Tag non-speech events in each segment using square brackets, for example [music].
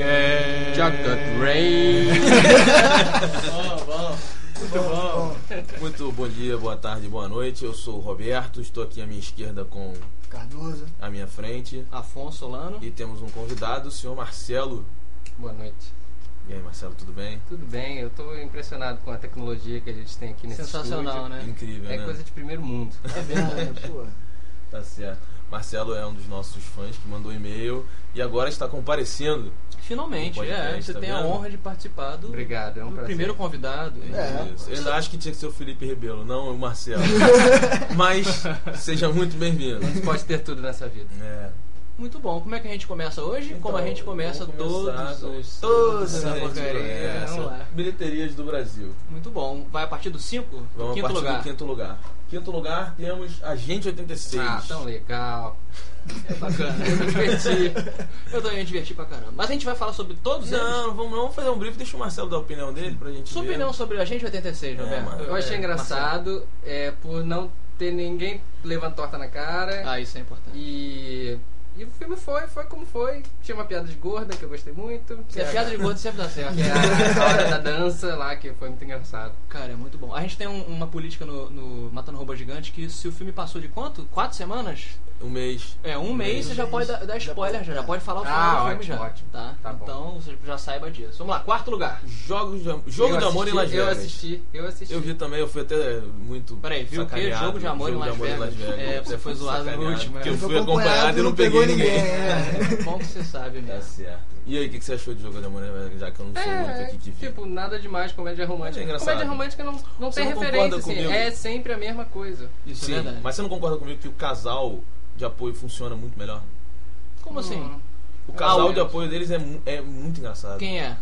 Podcast. Chocolate Rain. bom, bom. Muito bom. Muito bom dia, boa tarde, boa noite. Eu sou o Roberto, estou aqui à minha esquerda com Cardoso. a minha frente. Afonso Solano. E temos um convidado, o senhor Marcelo. Boa noite. E aí, Marcelo, tudo bem? Tudo bem, eu tô impressionado com a tecnologia que a gente tem aqui nesse Sensacional, estúdio. né? Incrível, É né? coisa de primeiro mundo. É verdade, pô. Tá certo. Marcelo é um dos nossos fãs que mandou e-mail e agora está comparecendo. Finalmente, podcast, é. Você tá tem a vendo? honra de participar do, Obrigado, é um do prazer. primeiro convidado. É. Isso. Eu ainda acho que tinha que ser o Felipe Rebelo, não o Marcelo. [laughs] Mas seja muito bem-vindo. Pode ter tudo nessa vida. É. Muito bom. Como é que a gente começa hoje? Então, Como a gente começa todos os... todos essa a gente porcaria. começa. Vamos lá. Bilheterias do Brasil. Muito bom. Vai a partir do 5? Vamos quinto a partir lugar. do quinto lugar. Quinto lugar temos Agente 86. Ah, tão legal. É bacana. Eu me diverti. Eu também me diverti pra caramba. Mas a gente vai falar sobre todos eles? Não, vamos, vamos fazer um brief. Deixa o Marcelo dar a opinião dele pra gente Sua ver. opinião sobre a gente 86, É, Roberto? mano. Eu achei É, engraçado é, por não ter ninguém levando torta na cara. Ah, isso é importante. E, e o filme foi, foi como foi. Tinha uma piada de gorda que eu gostei muito. Se a piada de gordo sempre dá certo. Que [laughs] é a, a hora da dança lá, que foi muito engraçado. Cara, é muito bom. A gente tem um- uma política no, no Matando Robô Gigante que se o filme passou de quanto? Quatro semanas? Um mês. É, um mês você já pode dar, dar spoiler, já, pode- já pode falar o final Ah, do filme ótimo, já. ótimo. Tá? Tá bom. então você já saiba disso. Vamos lá, quarto lugar. Jogos de, jogo Eu de amor em Las assisti, Eu Vegas. assisti, eu assisti. Eu vi também, eu fui até muito. Peraí, viu o quê? sacaneado. Jogo de amor em Las Vegas. É, você foi zoado no último, Porque é. eu fui acompanhado e não peguei ninguém. é. Bom que você sabe Tá mesmo. certo. E aí, o que que você achou de Jogo Las Vegas? Já que eu não sou muito É, aqui que vi. tipo, nada demais, comédia romântica. É engraçado. comédia romântica não, não Você tem não referência, assim, comigo? é sempre a mesma coisa. Isso Sim, é verdade. mas você não concorda comigo que o casal de apoio funciona muito melhor? Como assim? Hum. O casal Ah, de apoio deles é, é muito engraçado. Quem é?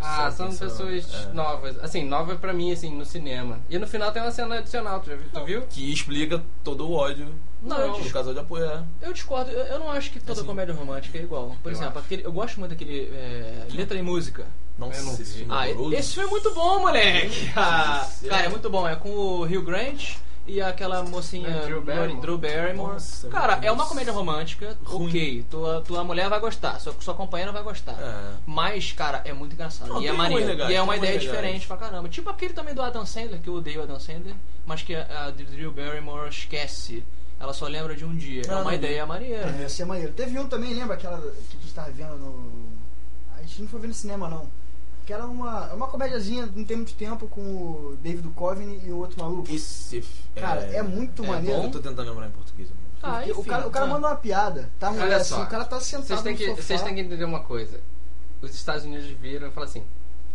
Ah, são pessoas é. novas. Assim, nova pra mim, assim, no cinema. E no final tem uma cena adicional, tu já viu? Tu viu? Que explica todo o ódio Não, eu do dis- casal de apoio. É. Eu discordo, eu, eu não acho que toda Assim. comédia romântica é igual. Por Eu exemplo, acho. aquele, eu gosto muito daquele é, Letra e Música. Nossa, Eu não esse vi. filme é Ah, horroroso. esse filme é muito bom, moleque! Ah, cara, é muito bom. É com o Hugh Grant e aquela mocinha É, Drew Barrymore. Drew Barrymore. Nossa, cara, é uma comédia romântica, Ruim. ok. Tua, tua mulher vai gostar, sua, sua companheira vai gostar. É. Mas, cara, é muito engraçado. Não, e é tem maneiro. legais, e é uma ideia diferente pra caramba. Tipo aquele também do Adam Sandler, que eu odeio o Adam Sandler, mas que a, a Drew Barrymore esquece. Ela só lembra de um dia. Ah, é uma não ideia maneira. É, Esse é maneiro. Teve um também, lembra aquela que a gente tava vendo no. A gente não foi ver no cinema, não. Que era uma, uma comédiazinha, não tem muito tempo, com o David Duchovny e o outro maluco. F- Cara, é muito é maneiro. Eu tô tentando lembrar em português. Ah, Porque o enfim, cara, o cara ah. manda uma piada, tá? Mulher, Olha assim, só. o cara tá sentado Vocês têm, no que, sofá. vocês têm que entender uma coisa. Os Estados Unidos viram e falaram assim: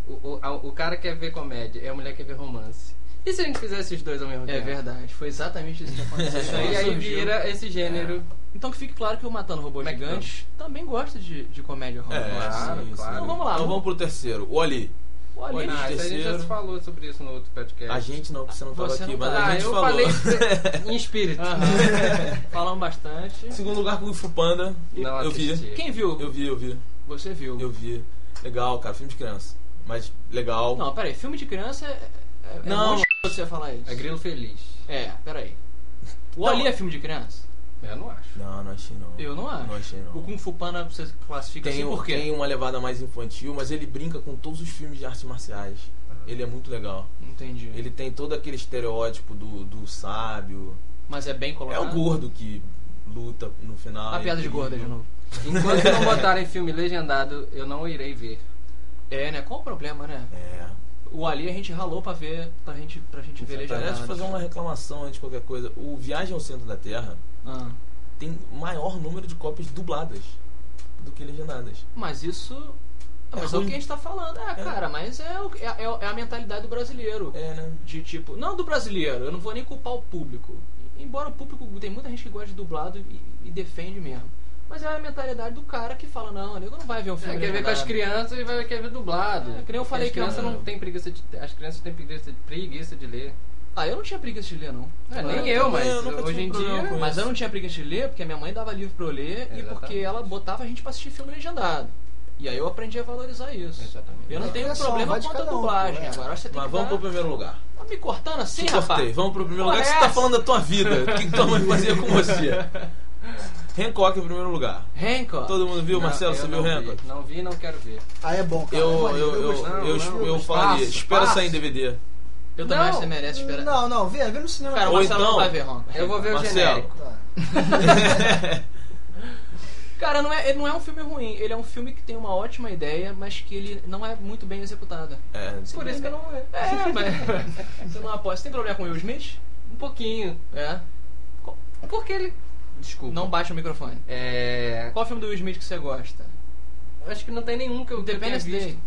o, o, a- o cara quer ver comédia a mulher quer ver romance. E se a gente fizesse os dois ao mesmo É tempo? verdade, foi exatamente isso que [laughs] aconteceu. E aí vira esse gênero. Então que fique claro que o Matando Robôs Como é Gigantes também gosta de, de comédia É, romântica. Claro, sim, claro. sim. Então vamos lá, Então vamos- pro terceiro. O Ali. Olha, Olha, Ah, isso a gente já terceiro. se falou sobre isso no outro podcast. A gente não, porque você não Você aqui, não mas tá. a ah, gente eu falou. falei [laughs] em espírito. Aham. [laughs] Falamos bastante. Segundo lugar com o Fu Panda. Não eu vi. assisti. Quem viu? Eu vi, eu vi. Você viu. Eu vi. Legal, cara. Filme de criança. Mas legal. Não, peraí, filme de criança é. É Não. É você falar isso. É Grilo Feliz. É, peraí. O Não. Ali é filme de criança? Eu não acho. Não, não achei não. Eu não acho. Não achei não. O Kung Fu Panda você classifica Tem, assim um- por quê? tem uma levada mais infantil, mas ele brinca com todos os filmes de artes marciais. Ele é muito legal. Entendi. Ele tem todo aquele estereótipo do, do sábio. Mas é bem É colocado. o gordo que luta no final. A piada de gorda de novo. Enquanto não botarem filme legendado, eu não irei ver. É, né? Qual o problema, né? É. O Ali a gente ralou pra ver, pra gente, pra gente ver Aliás, deixa eu fazer uma reclamação antes de qualquer coisa. O Viagem ao Centro da Terra Ah. tem maior número de cópias dubladas do que legendadas. Mas isso. É mas é o ruim. que a gente tá falando. É, cara, mas é, o- é, é- é a mentalidade do brasileiro. É, né? De tipo. Não do brasileiro, eu não vou nem culpar o público. Embora o público. Tem muita gente que gosta de dublado e, e defende mesmo. Mas é a mentalidade do cara que fala, não, nego não vai ver um filme. É, quer ver com as crianças e vai querer ver dublado. É, que nem eu falei as que crianças não têm preguiça de, as crianças têm preguiça, preguiça de ler. Ah, eu não tinha preguiça de ler, não. É, Eu nem eu, mas eu hoje em dia. com Mas isso. eu não tinha preguiça de ler porque a minha mãe dava livro pra eu ler e Exatamente. porque ela botava a gente pra assistir filme legendado. E aí eu aprendi a valorizar isso. Exatamente. Eu não tenho só, problema de quanto a um, dublagem. pô, é. Agora você tem Mas que vamos dar... pro primeiro lugar. Tá me cortando assim, Te rapaz? cortei. Vamos pro primeiro Porra, lugar que é você tá falando da tua vida. O que, que tua mãe fazia com você? [laughs] Hancock em primeiro lugar. Hancock. Todo mundo viu, Não, Marcelo? Você viu não vi. Hancock? Não vi, não quero ver. Ah, é bom, cara. Eu, eu, eu, gostei. eu, Não, eu, não, eu falaria, espera sair em DVD. Eu também acho que Não. você merece esperar. Não, não, vê, vê no cinema. Cara, o Ou Marcelo então- não vai ver Hancock. Eu vou ver o Marcelo. genérico. Tá. [laughs] Cara, não é, ele não é um filme ruim. Ele é um filme que tem uma ótima ideia, mas que ele não é muito bem executado. É, Por isso que eu não vou ver. É, [laughs] mas você não aposta. Você tem problema com o Will Smith? Um pouquinho. É. Porque ele. Desculpa. Não baixa o microfone. É. Qual filme do Will Smith que você gosta? Acho que não tem nenhum que eu, que eu tenha visto. Day.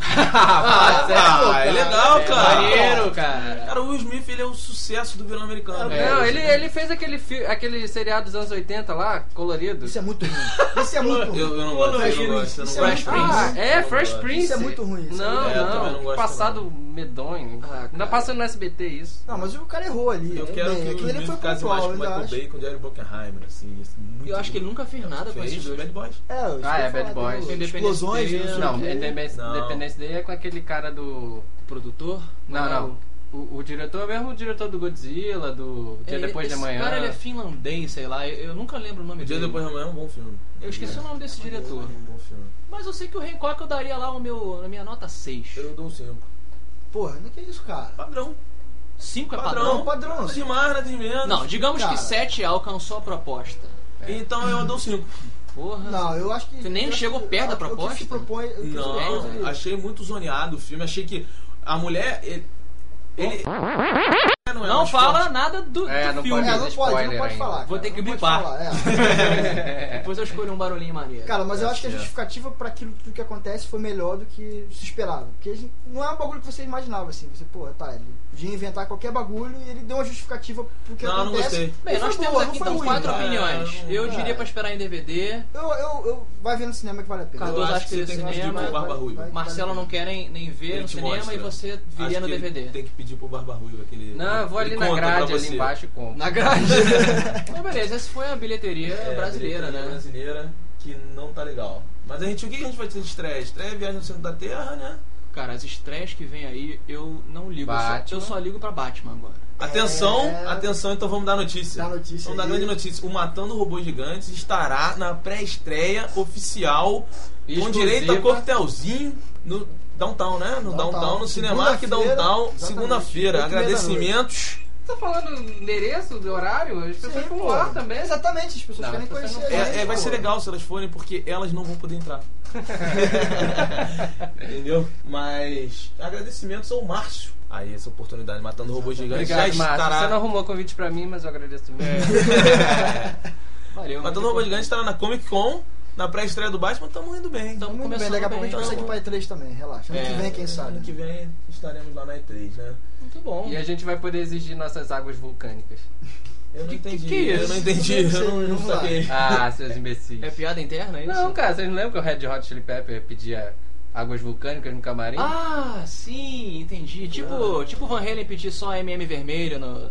Ah? Ah, é legal, É cara. maneiro, cara. Cara, o Will Smith ele é o sucesso do verão americano. É, Não, É, ele, ele fez aquele, fi- aquele seriado dos anos 80 lá, colorido. Isso é muito ruim. Isso é muito ruim. Eu, eu não gosto, eu não Colorido. gosto. Eu Isso é. Fresh Prince. Ah, é, Fresh. Prince. Isso é muito ruim, isso Não, é- não. não gosto, Passado medonho. Ah, Ainda passa no SBT isso. Não, mas o cara errou ali. Eu quero bem. que o Will Smith foi mais com Michael acho. Bay com Jerry Buckenheimer, assim. é Eu acho que ele nunca fez nada com esses dois. Bad Boys. É, Ah, é, Bad Boys. Explosões, não o. Independence Não. Independence Day é com aquele cara do. Produtor? Não, não. O, o diretor é mesmo o diretor do Godzilla, do Dia Ele- Depois de esse Amanhã. cara ele é finlandês, sei lá. Eu, eu nunca lembro o nome O Dia dele. Depois de Amanhã é um bom filme. Eu esqueci o nome desse diretor. É um bom filme. Mas eu sei que o Hancock eu daria lá o meu, na minha nota 6. Eu dou 5. Porra, não que é isso, cara. Padrão. 5 é Padrão. padrão? padrão. De mais, nada de menos. Não, digamos Cara. que 7 alcançou a proposta. Então eu dou 5. Porra. Não, eu acho que. Você nem chegou que- perto da proposta? se propõe. Não, achei muito zoneado o filme. Achei que a mulher. Ele. Ele não, é Não um fala esporte. nada do, É, do não filme. É, não pode, não pode falar. Vou cara, ter que não pode bipar. é. [laughs] Depois eu escolho um barulhinho maneiro. Cara, mas eu acho que a É. justificativa pra aquilo tudo que acontece foi melhor do que se esperava. Porque gente- não é um bagulho que você imaginava, assim. Você, porra, tá, ele ia inventar qualquer bagulho e ele deu uma justificativa pro que Não, não acontece. gostei. Bem, nós temos boa, aqui não foi então ruim, quatro cara. opiniões. É, Eu é. diria pra esperar em DVD. Eu, eu, eu vai ver no cinema que vale a pena. Cardoso Eu acho que que você tem cinema, Barba Marcelo não quer nem, nem ver no cinema e você viria no DVD. Tem que pedir pro Barba Ruiva aquele. Não, eu vou ali na grade, ali embaixo e compro. Na grade. [laughs] então, beleza, essa foi a bilheteria É, brasileira, bilheteria né? brasileira que não tá legal. Mas a gente, o que a gente vai ter de estreia? Estreia é Viagem no Centro da Terra, né? Cara, as estreias que vem aí, eu não ligo. Eu só, Batman. eu só ligo pra Batman agora. Atenção, É. atenção, então vamos dar notícia. Dá notícia Vamos dar aí. grande notícia. O Matando Robôs Gigantes estará na pré-estreia oficial com Exclusiva. direito a coquetelzinho no Downtown, né? No Downtown, Downtown. no Cinemark Segunda-feira, Downtown, segunda-feira. Agradecimentos. Tá falando endereço, do horário? As pessoas vão lá também. Exatamente, as pessoas Não, querem as pessoas conhecer. É, gente, é, vai ser legal se elas forem, porque elas não vão poder entrar. [laughs] Entendeu? Mas agradecimentos ao Márcio. Aí essa oportunidade, Matando Robôs Gigantes, já Obrigado, Márcio. estará. Você não arrumou convite pra mim, mas eu agradeço muito. [laughs] Valeu. Matando Robôs Gigantes estará na Comic Con, na pré-estreia do Batman, estamos indo bem. Então, Muito bem, daqui a pouco a gente vai sair pra E3 também, relaxa. Ano É, que vem, quem sabe. Ano que vem estaremos lá na E3, né? Muito bom. E a gente vai poder exigir nossas águas vulcânicas. Eu não Que- que entendi. que é eu isso? não entendi. Não sei, Eu não, não saquei. Ah, seus imbecis. É piada interna, é isso? Não, cara, vocês não lembram que o Red Hot Chili Pepper pedia águas vulcânicas no camarim? Ah, sim, entendi. Tipo, tipo Van Halen pedir só MM vermelho no, no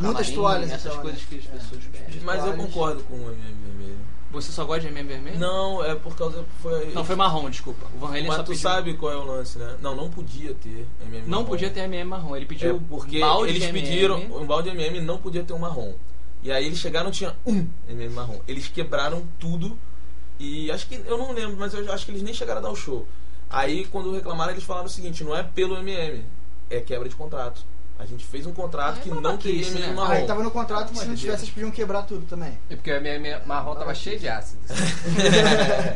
Muitas camarim, toalhas, essas então, coisas né? que as É. pessoas pedem. Mas eu concordo com o MM vermelho. Você só gosta de MM vermelho? Não, é por causa. Foi, Não, foi marrom, desculpa. O Van Halen Mas só tu pediu... sabe qual é o lance, né? Não, não podia ter MM Não marrom. podia ter MM marrom. Ele É pediu porque balde eles MM. pediram. Um balde de MM não podia ter um marrom. E aí eles chegaram tinha um MM marrom. Eles quebraram tudo. E acho que. Eu não lembro, mas eu acho que eles nem chegaram a dar o show. Aí quando reclamaram, eles falaram o seguinte: não é pelo MM, é quebra de contrato. A gente fez um contrato Ah, é que não teria MM né? marrom. Aí tava no contrato que Pelo se não tivesse, eles podiam quebrar tudo também. É porque o MM marrom tava cheio de ácido.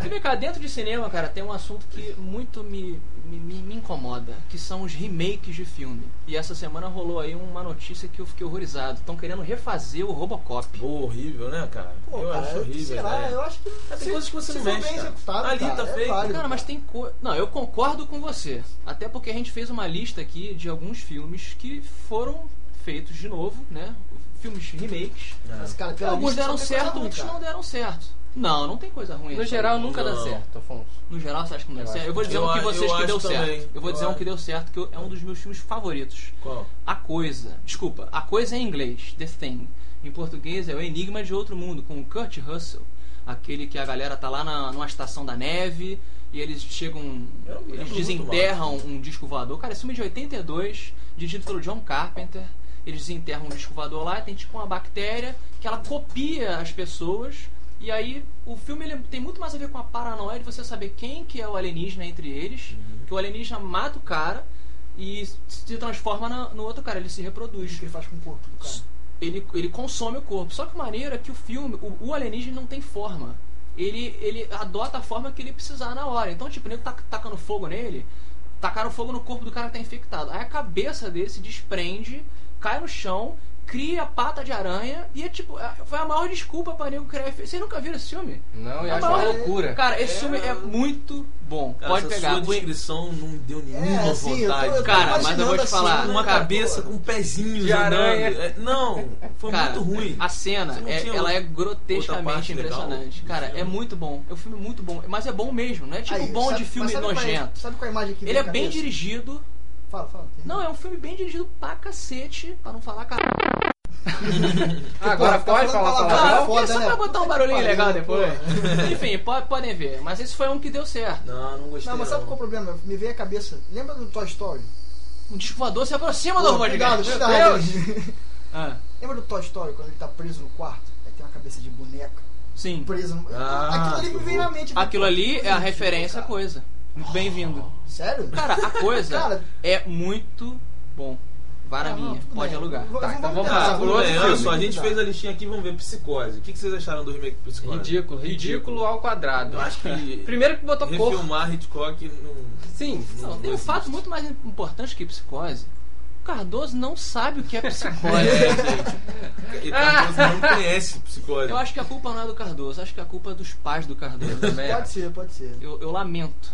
E vem cá, dentro de cinema, cara, tem um assunto que muito me, me, me- me incomoda, que são os remakes de filme. E essa semana rolou aí uma notícia que eu fiquei horrorizado. Estão querendo refazer o Robocop. Pô, horrível, né, cara? Pô, eu cara, acho horrível. sei lá, né? eu acho que. Tem se- coisas que você se não mexe, bem cara. executado, Ali cara, tá é feito. válido, Cara, mas tem coisa. Não, eu concordo com você. Até porque a gente fez uma lista aqui de alguns filmes que foram feitos de novo, né? Filmes remakes. É. Mas, cara, Alguns deram certo, outros não deram certo. Não, não tem coisa ruim. No geral, nunca dá Não. certo, Afonso. No geral, você acha que não deu Eu certo? Eu vou dizer eu um que a- vocês eu que deu acho certo. também. Eu vou Eu dizer um acho. que deu certo, que é um dos meus filmes favoritos. Qual? A Coisa. Desculpa, A Coisa é em inglês, The Thing. Em português é O Enigma de Outro Mundo, com o Kurt Russell. Aquele que a galera tá lá na, numa estação da neve e eles chegam. Eu Eles desenterram um disco voador. Cara, esse filme é de 82, dirigido pelo John Carpenter. Eles desenterram um disco voador lá e tem tipo uma bactéria que ela copia as pessoas E aí o filme ele tem muito mais a ver com a paranoia de você saber quem que é o alienígena entre eles, Uhum. que o alienígena mata o cara e se transforma na- no outro cara, ele se O reproduz. que ele faz com o corpo do cara? Ele, ele consome o corpo. Só que o maneiro é que o filme, o, o alienígena não tem forma. Ele, ele adota a forma que ele precisar na hora. Então, tipo, o nego tá tacando fogo nele, tacaram fogo no corpo do cara que tá infectado. Aí a cabeça dele se desprende, cai no chão, cria pata de aranha e é tipo, é- foi a maior desculpa pra nego criar efeito. Vocês nunca viram esse filme? Não, eu É acho uma maior- loucura. Cara, esse É. filme é muito bom. Cara, Pode essa pegar. sua descrição não deu nenhuma É, assim, eu tô- vontade. eu tô Cara, mas eu vou te imaginando falar, assim, uma cara, cabeça com pezinhos De andando. aranha. É, não, foi Cara, muito ruim. A cena, é- tinha ela é grotescamente legal impressionante. do Cara, é muito bom. É um filme muito bom. Mas é bom mesmo, não é tipo Aí, bom sabe- de filme sabe qual é- nojento. sabe qual é a imagem que Ele é bem dirigido. Fala, fala. termina. Não, é um filme bem dirigido pra cacete, pra não falar caralho. Ah, agora Pô, tá pode falar palavrão. foda, só né? pra botar um barulhinho legal pô. depois. Enfim, pode, podem ver. Mas esse foi um que deu certo. Não, não gostei. Não, mas sabe não. qual é o problema? Me veio à cabeça. Lembra do Toy Story? Um disco voador se aproxima do Pô, cuidado, podcast. cuidado. Ah, Lembra do Toy Story quando ele tá preso no quarto? Aí tem uma cabeça de boneca sim. presa no. Ah, Aquilo ali me veio na mente. Aquilo ali é a referência à coisa. Muito bem-vindo. Sério? Cara, a coisa [laughs] Cara. é muito bom. Na Ah, não, minha, pode bem. alugar. Vou- Tá, então vamos filme. olha só, a gente Tá. fez a listinha aqui, vamos ver Psicose. O que que vocês acharam do remake de Psicose? Ridículo, ridículo ao quadrado. Eu acho que Primeiro que botou cor. refilmar Hitchcock não... Sim. Não, tem um fato muito mais importante que psicose. O Cardoso não sabe o que é [laughs] psicose. É, gente. E Cardoso não [laughs] conhece Psicose. Eu acho que a culpa não é do Cardoso, acho que a culpa é dos pais do Cardoso. Também Pode acho. ser, pode ser. Eu, eu lamento.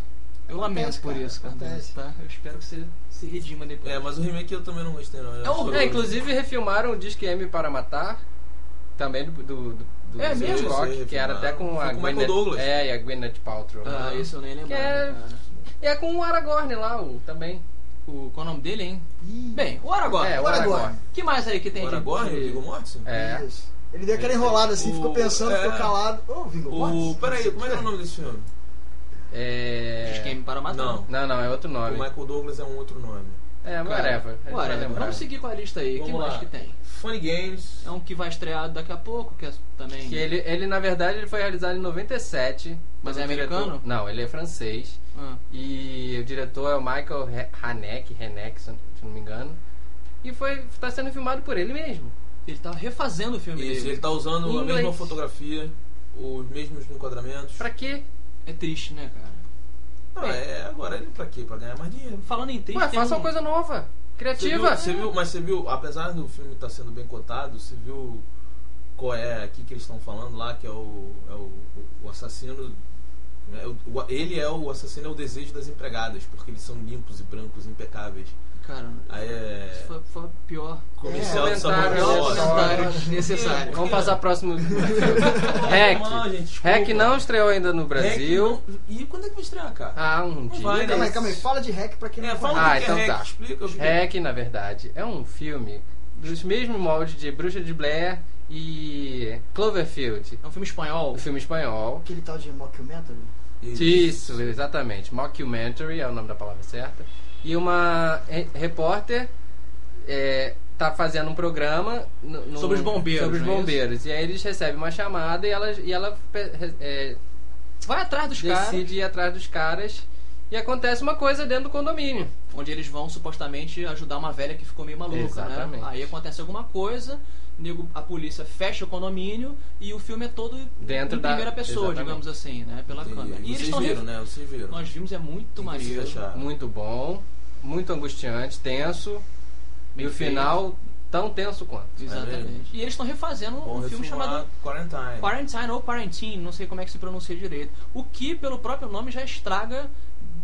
Eu Acontece, lamento por cara, isso, Cardoso, acontece. tá? Eu espero que você se redima depois. É, mas o remake eu também não gostei não. É horrível. É, inclusive refilmaram o Disque M para Matar. Também do, do, do, do É mesmo? Hitchcock, Sim, que era até com a com o Michael Gwyneth, Douglas. É, e a Gwyneth Paltrow. Ah, isso eu nem lembrava, Que é-. E é com o Aragorn lá, o, também. O, qual é o nome dele, hein? Ih, Bem, o Aragorn. É, o Aragorn. agora. que mais aí que tem Agora, de... agora, de- o Viggo Mortensen? É. Isso. Ele deu aquela enrolada assim, O- ficou pensando, ficou é. calado. Ô, Vingo, O... Mortensen? Peraí, como é que é o nome desse filme? É... Esquema para matar. Não. Não, não, é outro O nome. Michael Douglas é um outro nome. É, whatever. Whatever. lembrar. Vamos seguir com a lista aí. O que mais que tem? Funny Games. É um que vai estrear daqui a pouco, que é também... Que ele, ele, na verdade, ele foi realizado em 97. Mas o é americano? diretor- Não, ele é francês. Ah. E o diretor é o Michael Haneke, Haneke, se não me engano. E foi está sendo filmado por ele mesmo. Ele tá refazendo o filme Isso, dele. ele tá usando Em a mesma inglês. fotografia, os mesmos enquadramentos. Pra quê? É triste, né, cara? Não, é, agora ele pra quê? Pra ganhar mais dinheiro. Falando em triste, Ué, faça um... uma coisa nova, Você criativa. viu, você viu- mas você viu, apesar do filme estar sendo bem cotado, você viu qual é aqui que eles estão falando lá, que é o, é o, o assassino. é o- o- ele é o assassino, é o desejo das empregadas, porque eles são limpos e brancos, impecáveis. Cara, Aí é. isso foi, foi pior. Comercial É, comentário, Pior comentário desnecessário. Vamos passar próximo Não, Hack. gente, desculpa. Hack não estreou ainda no Brasil. não- E quando é que vai estrear, cara? Ah, um dia. vai, né? Calma aí, calma aí. Fala de hack pra quem não É, conhece. fala Ah, que então é Hack, tá. explica. Hack, na verdade, é um filme dos mesmos moldes de Bruxa de Blair e Cloverfield, É um filme espanhol. o filme espanhol. Aquele tal de mockumentary. Isso, exatamente. Mockumentary é o nome da palavra certa. E uma re- repórter é, tá fazendo um programa no- no- Sobre os bombeiros, Sobre os é bombeiros. E aí eles recebem uma chamada e ela, e ela pe- é, Vai atrás dos caras, decide ir atrás dos caras. E acontece uma coisa dentro do condomínio. onde eles vão supostamente ajudar uma velha que ficou meio maluca, Exatamente. né? Aí acontece alguma coisa, a polícia fecha o condomínio e o filme é todo Dentro em da- primeira pessoa, exatamente. digamos assim, né? Pela câmera. E eles Vocês viram, né? Vocês viram. Nós vimos, é muito O que vocês maneiro. acharam? Muito bom, muito angustiante, tenso. Bem e o final tão tenso quanto. Exatamente. E eles estão refazendo Bom um filme chamado Quarantine. Quarantine ou Quarantine, não sei como é que se pronuncia direito. O que, pelo próprio nome, já estraga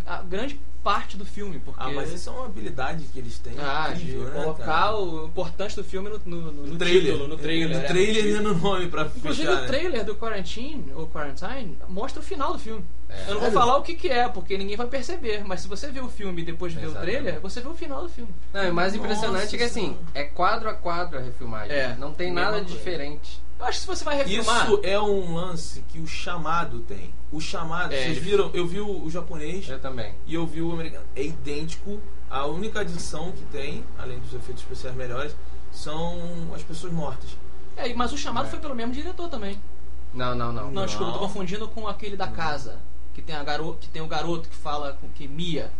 a grande parte do filme. Porque Ah, mas isso é uma habilidade que eles têm. Ah, de incrível, né, colocar cara? o importante do filme no, no, no, no trailer. título, no trailer. No é. trailer e no nome pra Inclusive fechar, o né? trailer do Quarantine, ou Quarantine, mostra o final do filme. É. Eu não vou falar o que, que é, porque ninguém vai perceber. Mas se você ver o filme e depois ver o trailer, você vê o final do filme. Não, e mais Nossa impressionante é que assim, Senhora. é quadro a quadro a refilmagem. É, não tem nada coisa. diferente. Eu acho que se você vai refilmar. Isso é um lance que o chamado tem. O chamado, É, vocês viram? Eu vi o, o japonês Eu também. e eu vi o americano. É idêntico. A única adição que tem, além dos efeitos especiais melhores, são as pessoas mortas. É, mas o chamado foi pelo mesmo diretor também. Não, não, não. Não, desculpa, eu tô confundindo com aquele da casa. Que tem, a garo... que tem o garoto que fala com que Mia.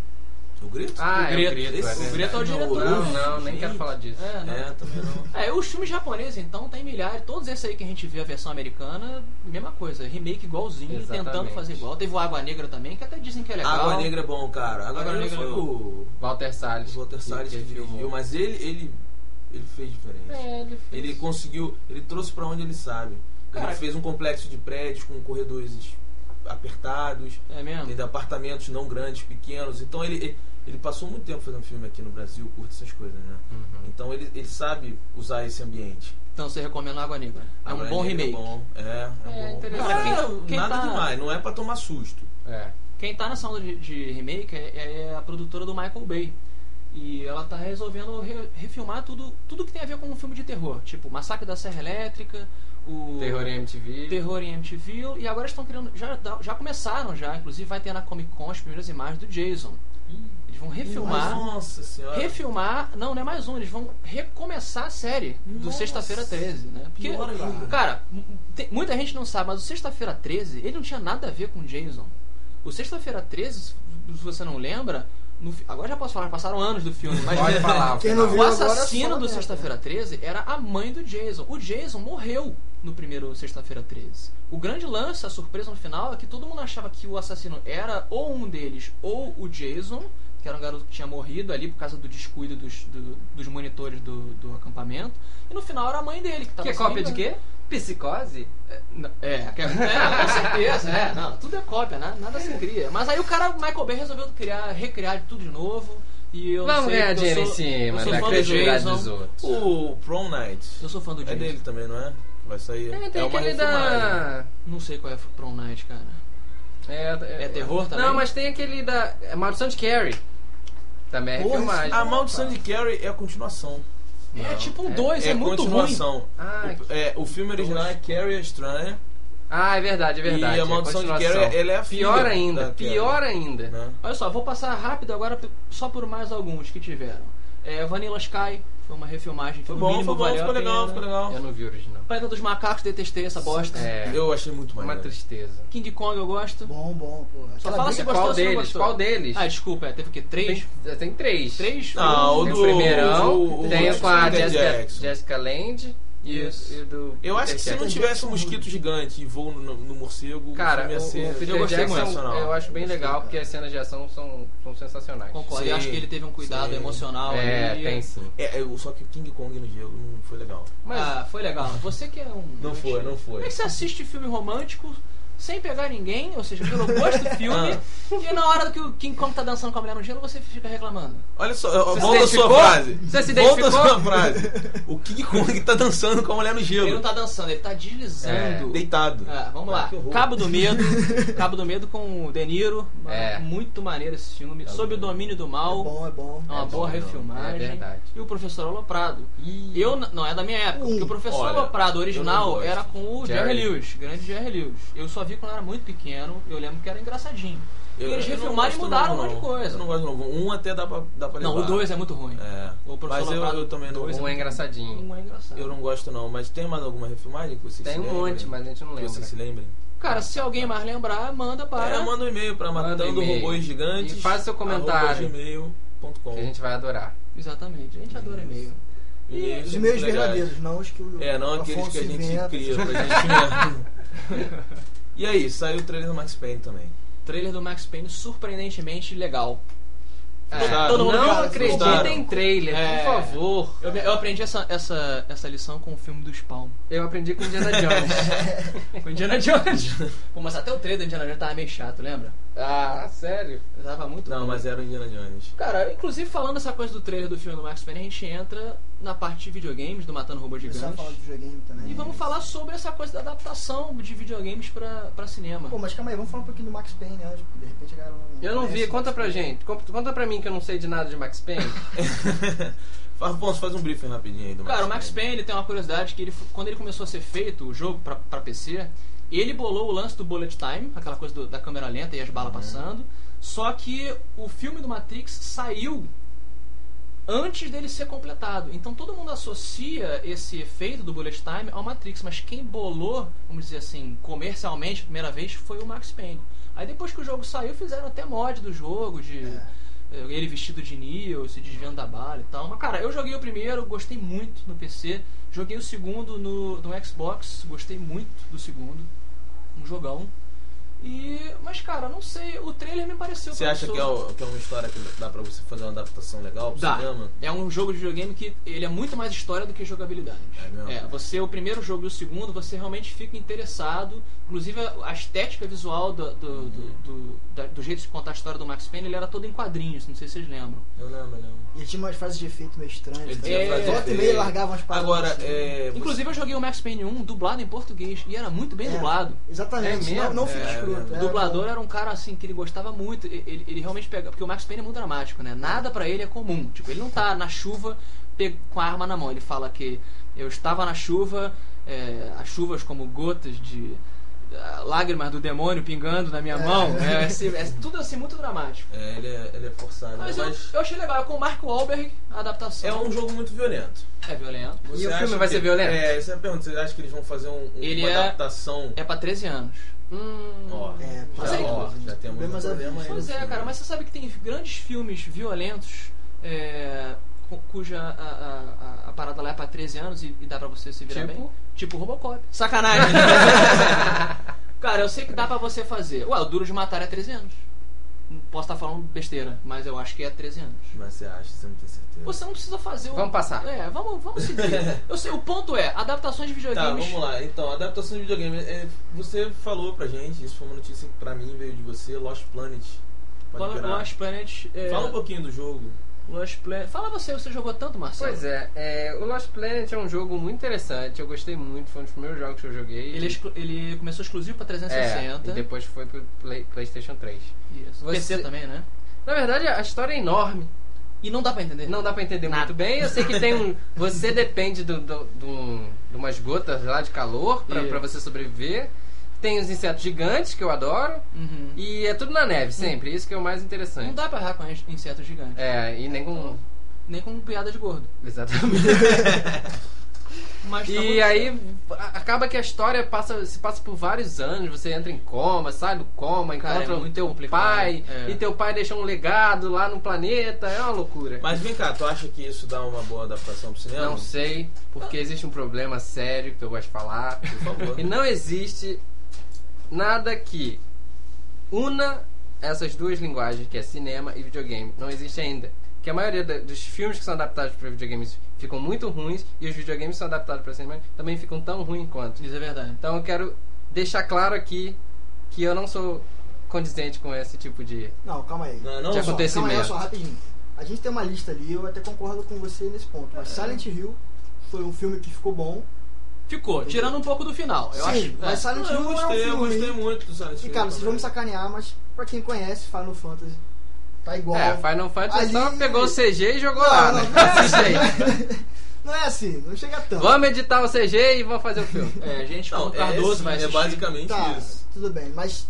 O grito? Ah, O é Grito. o Grito. Esse- é o. Grito é o diretor. Não, não, nem quero falar disso. É, não. É, também não. É, os filmes japoneses, então, tem milhares. Todos esses aí que a gente vê a versão americana, mesma coisa. Remake igualzinho, Exatamente. tentando fazer igual. Teve o Água Negra também, que até dizem que é legal. Água Negra é bom, cara. Água, Água Negra Negra foi é bom. o Walter Salles. o Walter Salles que, filmou. dirigiu, mas ele, ele, ele fez diferente. É, ele fez. Ele conseguiu, ele trouxe pra onde ele sabe. Cara, ele fez um complexo de prédios com corredores apertados, É mesmo? tem de apartamentos não grandes, pequenos. Então ele, ele, ele passou muito tempo fazendo filme aqui no Brasil, curte essas coisas, né? Uhum. Então ele, ele sabe usar esse ambiente. Então você recomenda Água Negra. É um bom Negra remake. É, bom. é, é, É, bom. interessante. Cara, Quem- quem- quem nada tá- demais, não é pra tomar susto. É. Quem tá nessa onda de, de remake é, é a produtora do Michael Bay. E ela tá resolvendo re- refilmar tudo, tudo que tem a ver com um filme de terror. Tipo, Massacre da Serra Elétrica, o Terror em MTV. Terror em MTV. E agora estão criando. Já, já começaram já, inclusive vai ter na Comic Con as primeiras imagens do Jason. Vão refilmar. Nossa senhora. Refilmar, não, não é mais um, eles vão recomeçar a série do. Sexta-feira 13, né? Porque, cara, m- tem- muita gente não sabe, mas o Sexta-feira 13, ele não tinha nada a ver com Jason. O Sexta-feira 13, se se você não lembra, no agora já posso falar, passaram anos do filme, mas Pode [laughs] falar. Quem não o viu agora, assassino fala do. Sexta-feira 13 era a mãe do Jason. O Jason morreu no primeiro Sexta-feira 13. O grande lance, a surpresa no final, é que todo mundo achava que o assassino era ou um deles ou o Jason, que era um garoto que tinha morrido ali por causa do descuido dos, do- dos monitores do, do acampamento. E no final era a mãe dele que tava Que é cópia de quê? Psicose? Não, É, que- é, com certeza, é. Não, tudo é cópia, né? nada se cria. Mas aí o cara, o Michael Bay, resolveu criar, recriar tudo de novo. E eu Vamos sei, ganhar eu dinheiro em sou- cima eu sou da fã do Jason. dos outros. O Prom Night. Eu sou fã do É Jason. dele também, não é? Vai sair. É, tem uma aquele da. Não sei qual é Prom Night, cara. É, É terror também? Não, mas tem aquele da. É Maldição de Carrie. Também é Porra, filmagem. A Maldição de Carrie é a continuação. É Não. tipo um 2, é, muito ruim. continuação. Ah, o, é, o filme original é Carrie a Estranha. Ah, é verdade, é verdade. E a é Maldição de continuação. Carrie, ela é a Pior ainda, da Carrie. pior ainda. Né? Olha só, vou passar rápido agora só por mais alguns que tiveram. É, Vanilla Sky foi uma refilmagem que Foi bom, mínimo foi bom, ficou legal, ficou legal. Eu não vi o original. Planeta dos Macacos, detestei essa bosta. É, Eu achei muito uma maneiro. tristeza. King Kong eu gosto. Bom, bom, porra. Só Aquela fala se gostou Qual deles? gostou. Qual deles? Ah, desculpa, teve o quê? Três? Tem, tem três. Três? Ah, o Tem do- o primeirão, o- o- tem o com a Jessica, Jackson. Jessica Lange o- Isso. e o do. Eu acho que se não tivesse um mosquito gigante e voo no, no morcego, Cara, o filme ia o, ser o Peter gostei Jackson sensacional. eu acho bem Gostei, legal cara. porque as cenas de ação são, são sensacionais. Concordo. Sim, Eu acho que ele teve um cuidado sim. emocional É, ali. tem sim. É, é, só que o King Kong no gelo não foi legal. Mas Ah, foi legal. Você que é um. Não foi, não foi. Como é que você assiste filme romântico sem pegar ninguém, ou seja, pelo gosto do filme, Ah. e na hora que o King Kong tá dançando com a mulher no gelo, você fica reclamando? Olha só, Você volta a sua frase. Você se volta a sua frase. O King Kong tá dançando com a mulher no gelo. Ele não tá dançando, ele tá deslizando. Deitado. É, vamos Ah, lá. Cabo do Medo. [laughs] Cabo do Medo com o De Niro. É. Muito maneiro esse filme. Cabo Sob o domínio do É mal. bom, é bom. É uma É boa refilmagem. É verdade. E o Professor Aloprado. Eu, n- não é da minha época, porque o Professor Olha, Aloprado eu original era com o Jerry, Jerry. Lewis, grande Jerry Lewis. Eu só vi quando eu era muito pequeno, eu lembro que era engraçadinho. Eu- e eles eu refilmaram e gosto mudaram novo, um monte de coisa. Eu não gosto novo. Um até dá pra, dá pra levar. Não, o 2 é muito ruim. É. O Professor Mas eu, eu também não dois Um é engraçadinho. Um é engraçado. Eu não gosto não. Mas tem mais alguma refilmagem que vocês Tem se um lembrem? monte, mas a gente não Que lembra. vocês se lembrem? Cara, se alguém mais lembrar, manda para. É, manda um e-mail pra matando um robôs gigantes. E faz seu comentário. gmail.com. Que a gente vai adorar. Exatamente, a gente adora e-mail. E-mails Os e-mails verdadeiros, não os que o É, não aqueles que a gente cria pra [laughs] gente mesmo. E aí, saiu o trailer do Max Payne também. Trailer do Max Payne surpreendentemente legal. É, não fala- acredita em trailer, É. por favor. Eu, eu aprendi essa, essa, essa lição com o filme do Spawn. Eu aprendi com Indiana Jones. [laughs] Com Indiana Jones. Pô, mas até o trailer do Indiana Jones tava meio chato, lembra? ah, sério? Tava muito Não, ruim. mas era o Indiana Jones. Cara, inclusive falando essa coisa do trailer do filme do Max Payne, a gente entra na parte de videogames, do Matando Robô Gigante. falar de videogame também. E vamos falar sobre essa coisa da adaptação de videogames pra, pra cinema. Pô, mas calma aí, vamos falar um pouquinho do Max Payne antes, porque de repente a galera não. Eu não vi, conta Max pra Payne. gente. Conta conta pra mim que eu não sei de nada de Max Payne. [laughs] Afonso, faz um briefing rapidinho aí do Cara, o Max Payne tem uma curiosidade que ele, quando ele começou a ser feito, o jogo pra, pra PC, ele bolou o lance do bullet time, aquela coisa do- da câmera lenta e as balas passando. Só que o filme do Matrix saiu antes dele ser completado. Então todo mundo associa esse efeito do bullet time ao Matrix, mas quem bolou, vamos dizer assim, comercialmente, a primeira vez, foi o Max Payne. Aí depois que o jogo saiu, fizeram até mod do jogo, de É. eh, ele vestido de Neo, se desviando da bala e tal. Mas cara, eu joguei o primeiro, gostei muito no PC. Joguei o segundo no, no Xbox, gostei muito do segundo. Um jogão. E, mas cara, não sei, o trailer me pareceu Você acha que é, o- que é uma história que dá pra você fazer uma adaptação legal pro Dá. cinema? É um jogo de videogame que ele é muito mais história do que jogabilidade. É mesmo? você, o primeiro jogo e o segundo, você realmente fica interessado. Inclusive, a estética visual do, do, do, do, da- do jeito de contar a história do Max Payne, ele era todo em quadrinhos, não sei se vocês lembram. Eu lembro, eu lembro. E ele tinha umas fases de efeito meio estranhas. Ele tinha Volta e ele largava umas paradas Agora, assim. é. você- Inclusive, eu joguei o Max Payne 1 dublado em português e era muito bem É, dublado. Exatamente, É não, mesmo? não fica É, escroto. é. O é, dublador não. era um cara assim que ele gostava muito. Ele, ele realmente pega. Porque o Max Payne é muito dramático, né? Nada pra ele é comum. Tipo, ele não tá na chuva com a arma na mão. Ele fala que eu estava na chuva, é, as chuvas como gotas de lágrimas do demônio pingando na minha mão. É, assim, é tudo assim muito dramático. É, ele é, ele é forçado. Mas, Mas, eu, eu achei legal. É com o Mark Wahlberg, a adaptação. é um jogo muito violento. É violento. Você o acha filme vai que- ser violento? É, essa é a pergunta. Você acha que eles vão fazer um, um- Ele uma é- adaptação? É pra 13 anos. Hum, Ó, É, já, mas aí- ó, já temos um Problemas problema aí. Pois é, filme. cara, mas você sabe que tem grandes filmes violentos é, cu- cuja a, a- a- a parada lá é pra 13 anos e, e dá pra você se virar Tipo? bem? Tipo Robocop. Sacanagem. [laughs] cara, eu sei que dá pra você fazer. Ué, o Duro de Matar é 13 anos. Posso estar falando besteira, mas eu acho que é 13 anos. Mas você acha, você não tem certeza. Você não precisa fazer o. Vamos passar. É, vamos, vamos seguir. [laughs] Eu sei, o ponto é, adaptações de Tá, videogames. vamos lá. Então, adaptação de videogame. É, você falou pra gente, isso foi uma notícia que pra mim veio de você, Lost Planet. Pode. Lost Planet. É, Fala um pouquinho do jogo. Lost Planet. Fala você, você jogou tanto, Marcelo? Pois é, é, o Lost Planet é um jogo muito interessante, eu gostei muito, foi um dos primeiros jogos que eu joguei. Ele, é exclu- ele começou exclusivo pra é, 360. e depois foi pro Play- PlayStation 3. Isso. Você- PC também, né? Na verdade, a história é enorme, E não dá pra entender. não dá pra entender Nada. muito bem. Eu sei que tem um. [laughs] Você depende do, do, do- de umas gotas lá de calor pra, pra você sobreviver. Tem os insetos gigantes, que eu adoro. Uhum. E é tudo na neve, sempre. Isso que é o mais interessante. Não dá pra errar com insetos gigantes. É, e nem com. Nem com piada de gordo. Exatamente. [laughs] Mas tá E aí acaba que a história passa, se passa por vários anos, você entra em coma, sai do coma, Cara, encontra é o teu complicado. pai, É. e teu pai deixa um legado lá no planeta, é uma loucura. Mas vem cá, tu acha que isso dá uma boa adaptação pro cinema? Não sei, porque existe um problema sério que eu gosto de falar. Por favor. E não existe nada que una essas duas linguagens, que é cinema e videogame. Não existe ainda. Que a maioria da- dos filmes que são adaptados para videogames ficam muito ruins e os videogames que são adaptados para cinema também ficam tão ruins quanto. Isso é verdade. Então eu quero deixar claro aqui que eu não sou condizente com esse tipo de. Não, calma aí. Não, não De só-. Calma aí, só, rapidinho. A gente tem uma lista ali, eu até concordo com você nesse ponto. Mas Silent Hill foi um filme que ficou bom. Ficou, tirando um pouco do final. Eu Sim, acho. mas é. Silent Não, eu Hill é um gostei, eu filme. gostei muito do Silent E Hill cara, vocês vão me sacanear, mas pra quem conhece Final Fantasy, tá igual. É, Final Fantasy Ali- só pegou o CG e jogou Não, lá, não, né? não é Assiste aí. [laughs] Não é assim, não chega tanto. Vamos editar o CG e vamos fazer o filme. É, a gente Não, como é, Cardoso sim, vai é basicamente Tá, isso. tudo bem, mas.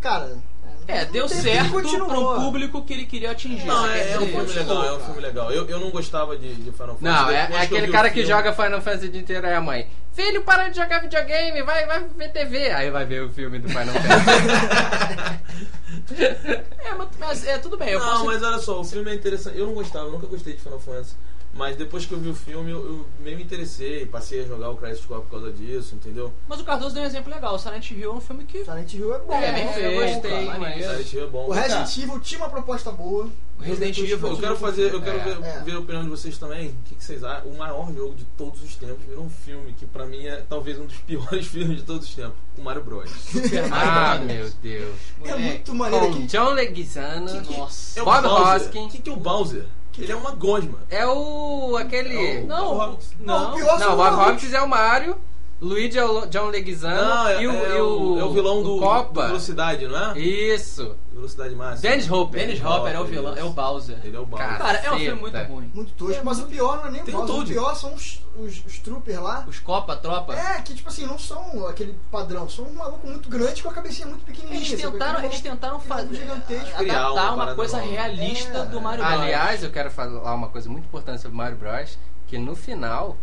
Cara. É, deu certo um público que ele queria atingir. Não, é, é um filme legal, é um filme legal. Eu, eu não gostava de, de Final Fantasy. Não, é, é aquele cara que joga Final Fantasy o dia inteiro aí a mãe. Filho, para de jogar videogame, vai, vai ver TV. Aí vai ver o filme do Final Fantasy. [laughs] É, mas, é tudo bem. Não, posso... mas olha só, o filme é interessante. Eu não gostava, eu nunca gostei de Final Fantasy. Mas depois que eu vi o filme, eu, eu meio me interessei. Passei a jogar o Crisis Core por causa disso, entendeu? mas o Cardoso deu um exemplo legal. O Silent Hill é um filme que. Silent Hill é bom. É, bem é feito, bom, gostei, cara. mas- Silent Hill é bom. O cá, Resident Evil tinha uma proposta boa. O Resident Evil. Eu quero fazer, eu quero É, ver, é. ver a opinião de vocês também. O que, que vocês acham? O maior jogo de todos os tempos virou um filme que pra mim é talvez um dos [laughs] piores filmes de todos os tempos. O Mario Bros. [laughs] Ah, Mario meu. Deus. É Moleque. muito maneiro Com aqui. John Leguizano. Nossa. É o Bob Bowser. Hoskin. O que, que é o Bowser? Ele é uma gosma. É o. aquele. É o- Não, não. Não, o pior Não, o. Hobbs é o Mario. Luigi é o John Leguizamo Não, é, e, o, é e o, é o vilão do, do Copa. Velocidade, não é? Isso. Velocidade máxima. Dennis Hopper. Dennis Hopper é o vilão, é o Bowser. Ele é o Bowser. Cara. É um filme muito ruim. Muito tosco, É mas muito- o pior não é nem o Tem o Bowser, o Toad. pior são os, os, os troopers lá. Os Copa, tropa. É, que tipo assim, não são aquele padrão, são um maluco muito grande com a cabecinha muito pequenininha. Eles tentaram, eles tentaram fazer, gigantesco. Uma adaptar uma parada coisa realista É. do Mario Bros. Aliás, eu quero falar uma coisa muito importante sobre Mario Bros. Que no final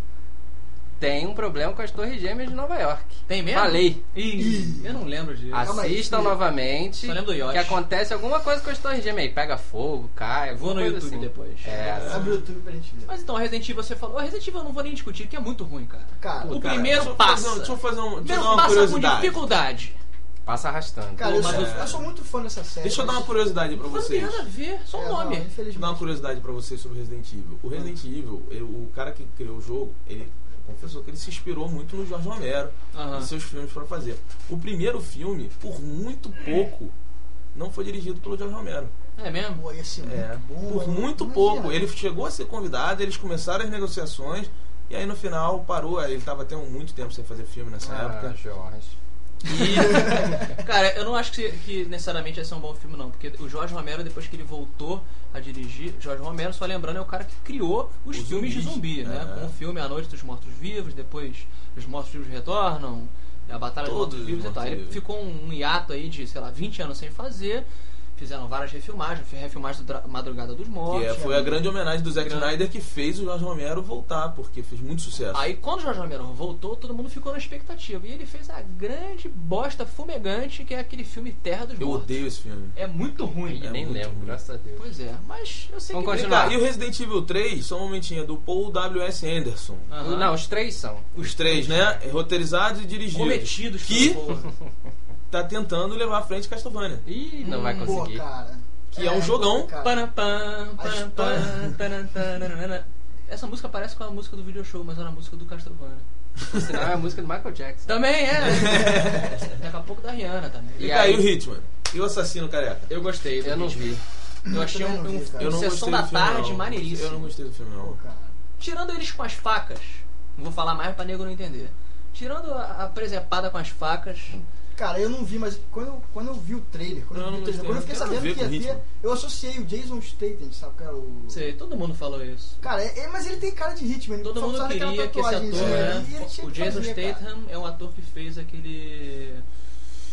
tem um problema com as torres gêmeas de Nova York. tem mesmo? Falei. Ih, eu não lembro disso. Calma aí, Assistam novamente. Só lembro do Yoshi. Que acontece alguma coisa com as torres gêmeas aí. Pega fogo, cai. Vou no YouTube assim. depois. É, assim. Abre o YouTube pra gente ver. Mas então, Resident Evil você falou. Resident Evil eu não vou nem discutir, que é muito ruim, cara. Cara, o Cara, primeiro deixa eu passa. fazer um- Deixa eu fazer um, deixa eu uma passa com curiosidade. dificuldade. Passa arrastando. cara eu, mas sou, eu sou muito fã dessa série. Deixa eu dar uma curiosidade pra Não tem vocês. nada a ver, só o É, não, nome. Vou dar uma curiosidade pra vocês sobre Resident Evil. O Resident Evil, eu- o cara que criou o jogo, ele confessou que ele se inspirou muito no Jorge Romero e seus filmes pra fazer. O primeiro filme, por muito pouco, não foi dirigido pelo Jorge Romero. É mesmo? Pô, ser muito É, bom. por mano. muito Imagina. pouco. Ele chegou a ser convidado, eles começaram as negociações e aí no final parou. Ele tava até muito tempo sem fazer filme nessa Ah, época. Jorge. E, [laughs] cara, eu não acho que, que necessariamente ia ser um bom filme, não. Porque o Jorge Romero, depois que ele voltou a dirigir, Jorge Romero, só lembrando, é o cara que criou os Os filmes de zumbis. zumbi, né? É. Com o filme A Noite dos Mortos Vivos, depois Os Mortos Vivos Retornam, a Batalha dos Todos Mortos os Vivos e tal. Ele Mortos-Vivos. ficou um hiato aí de, sei lá, 20 anos sem fazer. Fizeram várias refilmagens, refilmagem do Madrugada dos Que Mortos. é, foi a grande homenagem do Zack Grande. Snyder que fez o Jorge Romero voltar, porque fez muito sucesso. Aí quando o Jorge Romero voltou, todo mundo ficou na expectativa. E ele fez a grande bosta fumegante, que é aquele filme Terra dos eu Mortos. odeio esse filme. É muito ruim. E É nem lembro, ruim. graças a Deus. Pois é, mas eu sei Vamos que continuar. cá, e o Resident Evil 3, só um momentinho, é do Paul W.S. Anderson. Não, os três são. Os três, né? Roteirizados e dirigidos. cometidos Que. [laughs] tá tentando levar à frente Castlevania. Ih, não vai Hum, Pô, conseguir. cara. Que é um jogão. Essa música parece com a música do video show, mas era a música do Castlevania. Sinal, é a música do Michael Jackson. Também é, né? [laughs] Daqui a pouco da Rihanna também. E, E aí, aí? o Hitman? E o Assassino Careca? Eu gostei. Eu não vi. Eu achei um, um, vi, um sessão da tarde não. maneiríssimo. Eu não gostei do filme, Pô, não. cara. Tirando eles com as facas, não vou falar mais pra nego não entender. Tirando a, a presepada com as facas, Cara, eu não vi, mas quando eu, quando eu vi o trailer, quando, Não, eu, vi o trailer, quando eu fiquei sabendo que ia ter, eu associei o Jason Statham, sabe? Cara, o... sei, todo mundo falou isso. Cara, é, é- mas ele tem cara de ritmo. ele Todo só mundo queria que esse ator, tatuagemzinha né? tinha O Jason fazer, cara. Statham é um ator que fez aquele.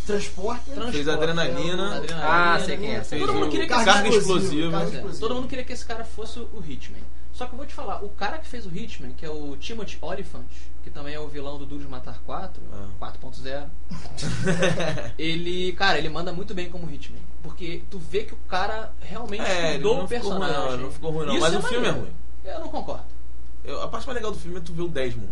Transporte. Transporte, Fez adrenalina. Adrenalina. Ah, sei quem é, sei Todo quem mundo é. queria que esse Carga cara é, explosiva. Todo mundo queria que esse cara fosse o Hitman. Só que eu vou te falar, o cara que fez o Hitman, que é o Timothy Oliphant, que também é o vilão do Duro de Matar 4, Ah. 4.0, [laughs] ele, cara, ele manda muito bem como Hitman. Porque tu vê que o cara realmente É, não o ficou ruim, personagem. não, não ficou ruim, não. Isso Mas é o filme é maneiro. ruim. Eu não concordo. Eu- a parte mais legal do filme é tu ver o Desmond.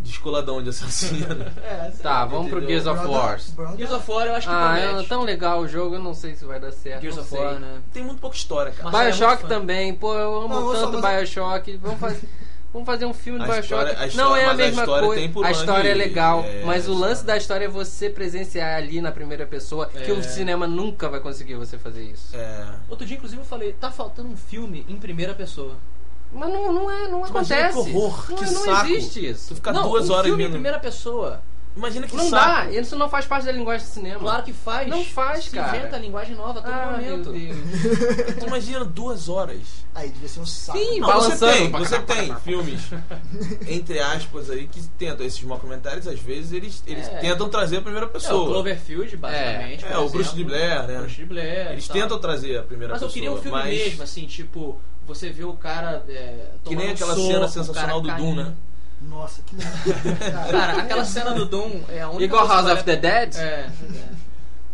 Descoladão de assassino. [laughs] É, Tá, vamos pro Entendeu? Gears of War. Gears of War eu acho que Ah, promete. é tão legal o jogo, eu não sei se vai dar certo. Gears of. War, né? Tem muito pouca história, cara. É Bioshock fã. também, pô, eu amo Não, tanto mas- Bioshock. Vamos fazer, vamos fazer um filme do A Bioshock. história- a não é a a mesma história coisa. a história é legal, é, mas o a lance da história é você presenciar ali na primeira pessoa, que É. o cinema nunca vai conseguir você fazer isso. É. Outro dia, inclusive, eu falei, tá faltando um filme em primeira pessoa. Mas não, não é, não Imagina acontece. que horror, não, que não saco. existe isso. Tu fica não, duas um horas filme em vendo. primeira pessoa. Imagina que Não saco. dá, isso não faz parte da linguagem do cinema. Claro que faz. Não faz, Se cara. inventa linguagem nova a todo Ah, momento. meu Deus. Tu [laughs] imagina duas horas. Aí, devia ser um saco. Sim, Não, você balançando. tem, você tem filmes, entre aspas, aí, que tentam, esses mockumentários, às vezes, eles, eles É. tentam trazer a primeira É, o Pessoa. Cloverfield, basicamente. É, por o Bruce de. Blair, né? Bruce de Blair. Eles tal. tentam trazer a primeira Mas eu pessoa. queria um filme mas... mesmo, assim, tipo, você vê o cara. É, Que nem aquela soco, cena sensacional do Doom, né? Nossa, que. [laughs] Cara, aquela cena do Doom é a única. Igual coisa House of the Dead? É, é.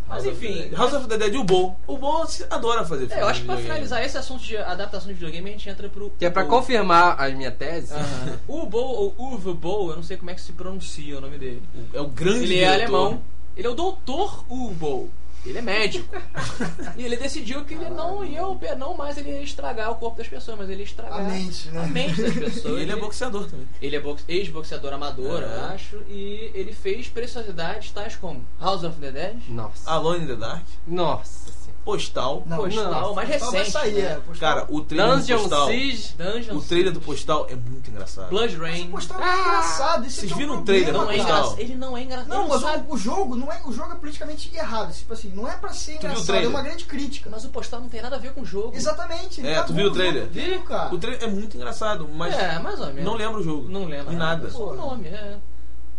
Mas enfim. House of the Dead e o Bo. O Bo se- adora fazer filme É, eu acho que pra videogame. finalizar esse assunto de adaptação de videogame, a gente entra pro. Que é pra confirmar a minha tese. Aham. O Bo, ou Uwe Boll, eu não sei como é que se pronuncia o nome dele. É o grande Ele é diretor. alemão. Ele é o doutor Uwe Boll. Ele é médico. [laughs] e ele decidiu que ele não ia não mais ele ia estragar o corpo das pessoas, mas ele ia estragar A mente, né? a mente das pessoas. E ele é boxeador também. Ele é box- ex-boxeador amador, É. eu acho, e ele fez preciosidades tais como House of the Dead, Nossa. Alone in the Dark. Nossa. Postal. Não, Postal, não. mais Postal vai recente. sair, né? é, Postal. Cara, o trailer do Dungeon Postal. Siege. Dungeon O trailer do Postal é muito engraçado. Blood Mas Rain. o postal não é engraçado. Esse Vocês é viram o trailer Não do é. Postal? engraçado. Ele não é engraçado. Não, mas sabe. o, o jogo não é o jogo é politicamente errado. Tipo assim, não é pra ser viu o engraçado, é uma grande crítica. Mas o postal não tem nada a ver com o jogo. Exatamente. É, tá tu viu o trailer? inteiro, cara. O trailer é muito engraçado, mas É, mais ou menos. não lembro o jogo. Não lembro. De nada. Só o nome, é.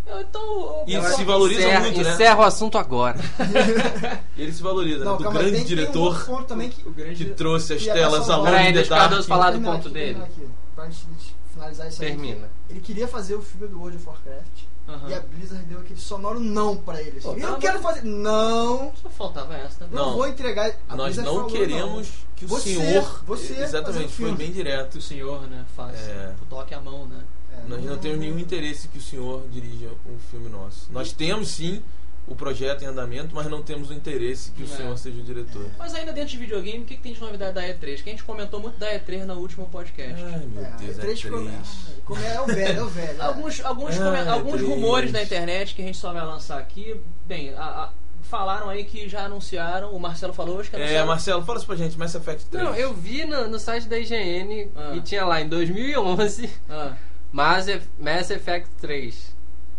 Eu, Então. E se valoriza encerra, muito, né? Encerra o assunto agora. [laughs] E ele se valoriza, Não, né? Do calma, grande tem, tem um diretor que, O grande. que trouxe as que telas a longe de Dark. falar do ponto aqui, dele. aqui. Pra gente finalizar isso aí. Termina. Ele queria fazer o filme do World of Warcraft. Aham. E a Blizzard deu aquele sonoro não pra ele. assim. Eu não quero fazer. Não! Só faltava essa, né? Não, Não. vou entregar. A Nós Blizzard não falou, queremos que o Você, senhor. você Exatamente, foi filme. bem direto. Que o senhor, né, faz. É. Toque a mão, né? É, Nós não temos nenhum interesse que o senhor dirija um filme nosso. Nós temos sim o projeto em andamento, mas não temos o interesse que o É. senhor seja o diretor. Mas ainda dentro de videogame, o que, que tem de novidade da E3? Que a gente comentou muito da E3 no último podcast. Ai meu É, Deus, é três três. come- ah, come- é o velho, é o velho. é. Alguns, alguns, come- alguns E3. rumores na internet que a gente só vai lançar aqui. Bem, a- a- falaram aí que já anunciaram, o Marcelo falou hoje que É, anunciaram. Marcelo, fala isso pra gente, Mass Effect 3. Não, eu vi no, no site da IGN Ah. e tinha lá em 2011 Ah, Mass, Mass Effect 3.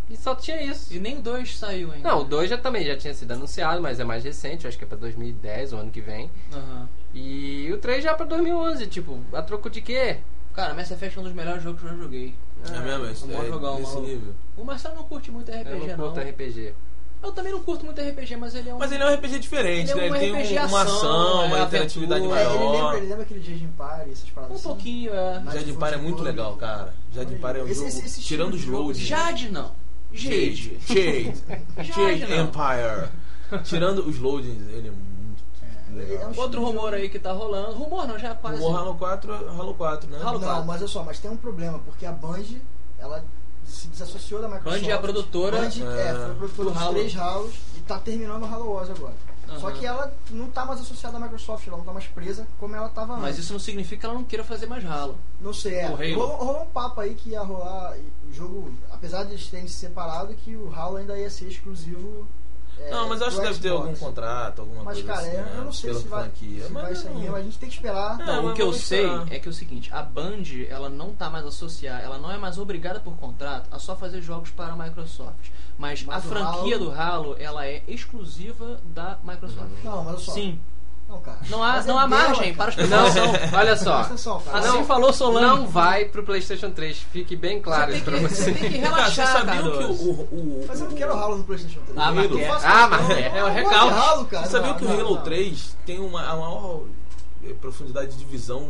E só tinha isso. e nem o 2 saiu ainda. Não, o 2 já também já tinha sido anunciado, mas é mais recente, eu acho que é pra 2010, o ano que vem. Aham. E o 3 já é pra 2011, tipo, a troco de quê? Cara, Mass Effect é um dos melhores jogos que eu já joguei. É mesmo? É, um bom é jogão, nesse maluco. nível. O Marcelo não curte muito RPG, Eu não não. curto RPG. Eu também não curto muito RPG, mas ele é um. Mas ele é um RPG diferente, Ele é né? um Ele tem RPG um- uma ação, ação, é uma interatividade aventura. É, ele, maior. lembra, ele lembra aquele Jade Empire, essas paradas Um assim? pouquinho, é. Mas Jade Empire é muito legal, cara. Jade Empire é um Esse- jogo. esse- esse tirando os de jogo- loads. Jade não. Jade. Jade. Jade Jade não. Empire. Tirando os loadings, ele é muito É, legal. é um Outro rumor aí que tá rolando. Rumor não, já quase. O Halo 4, Halo 4, né? Halo- Não, quatro. mas olha só, mas tem um problema, porque a Bungie, ela se desassociou da Microsoft. Bungie é a produtora, Bungie, é, é, foi a produtora do dos Halo. três Halos e tá terminando o Halo Wars agora. Só Aham. que ela não tá mais associada à Microsoft, ela não tá mais presa como ela tava Mas antes. isso não significa que ela não queira fazer mais ralo. Não sei, é. Halo. Rolou, rolou um papo aí que ia rolar o jogo, apesar de eles terem se separado, que o Halo ainda ia ser exclusivo. É, Não, mas eu acho que deve ter algum contrato, alguma Mas, coisa cara, assim. eu, né? eu não sei Pela se vai, franquia. se Mas vai sair mesmo, a gente tem que esperar. Não, Não, o mas que eu sei esperar. é que é o seguinte, a Band, ela não tá mais associada, ela não é mais obrigada por contrato a só fazer jogos para a Microsoft. Mas, Mas a franquia Halo- do Halo, ela é exclusiva da Microsoft. Não, mas olha só. Sim. Não, cara. Não há, Mas é não há dela, margem cara. para Não, especulação. [laughs] olha só. Atenção, cara. Assim Não, falou Solano. Não vai pro PlayStation 3, fique bem claro isso pra que- você. você tem que [laughs] Cara, você relaxar, sabia que o, o, o, Mas eu não quero Halo no PlayStation 3. Ah, mas Halo. quer. Eu faço Ah, mas quer. É o recalque. Halo, cara. Você sabia Não, que o não, Halo não. 3 tem uma, a maior eh, profundidade de visão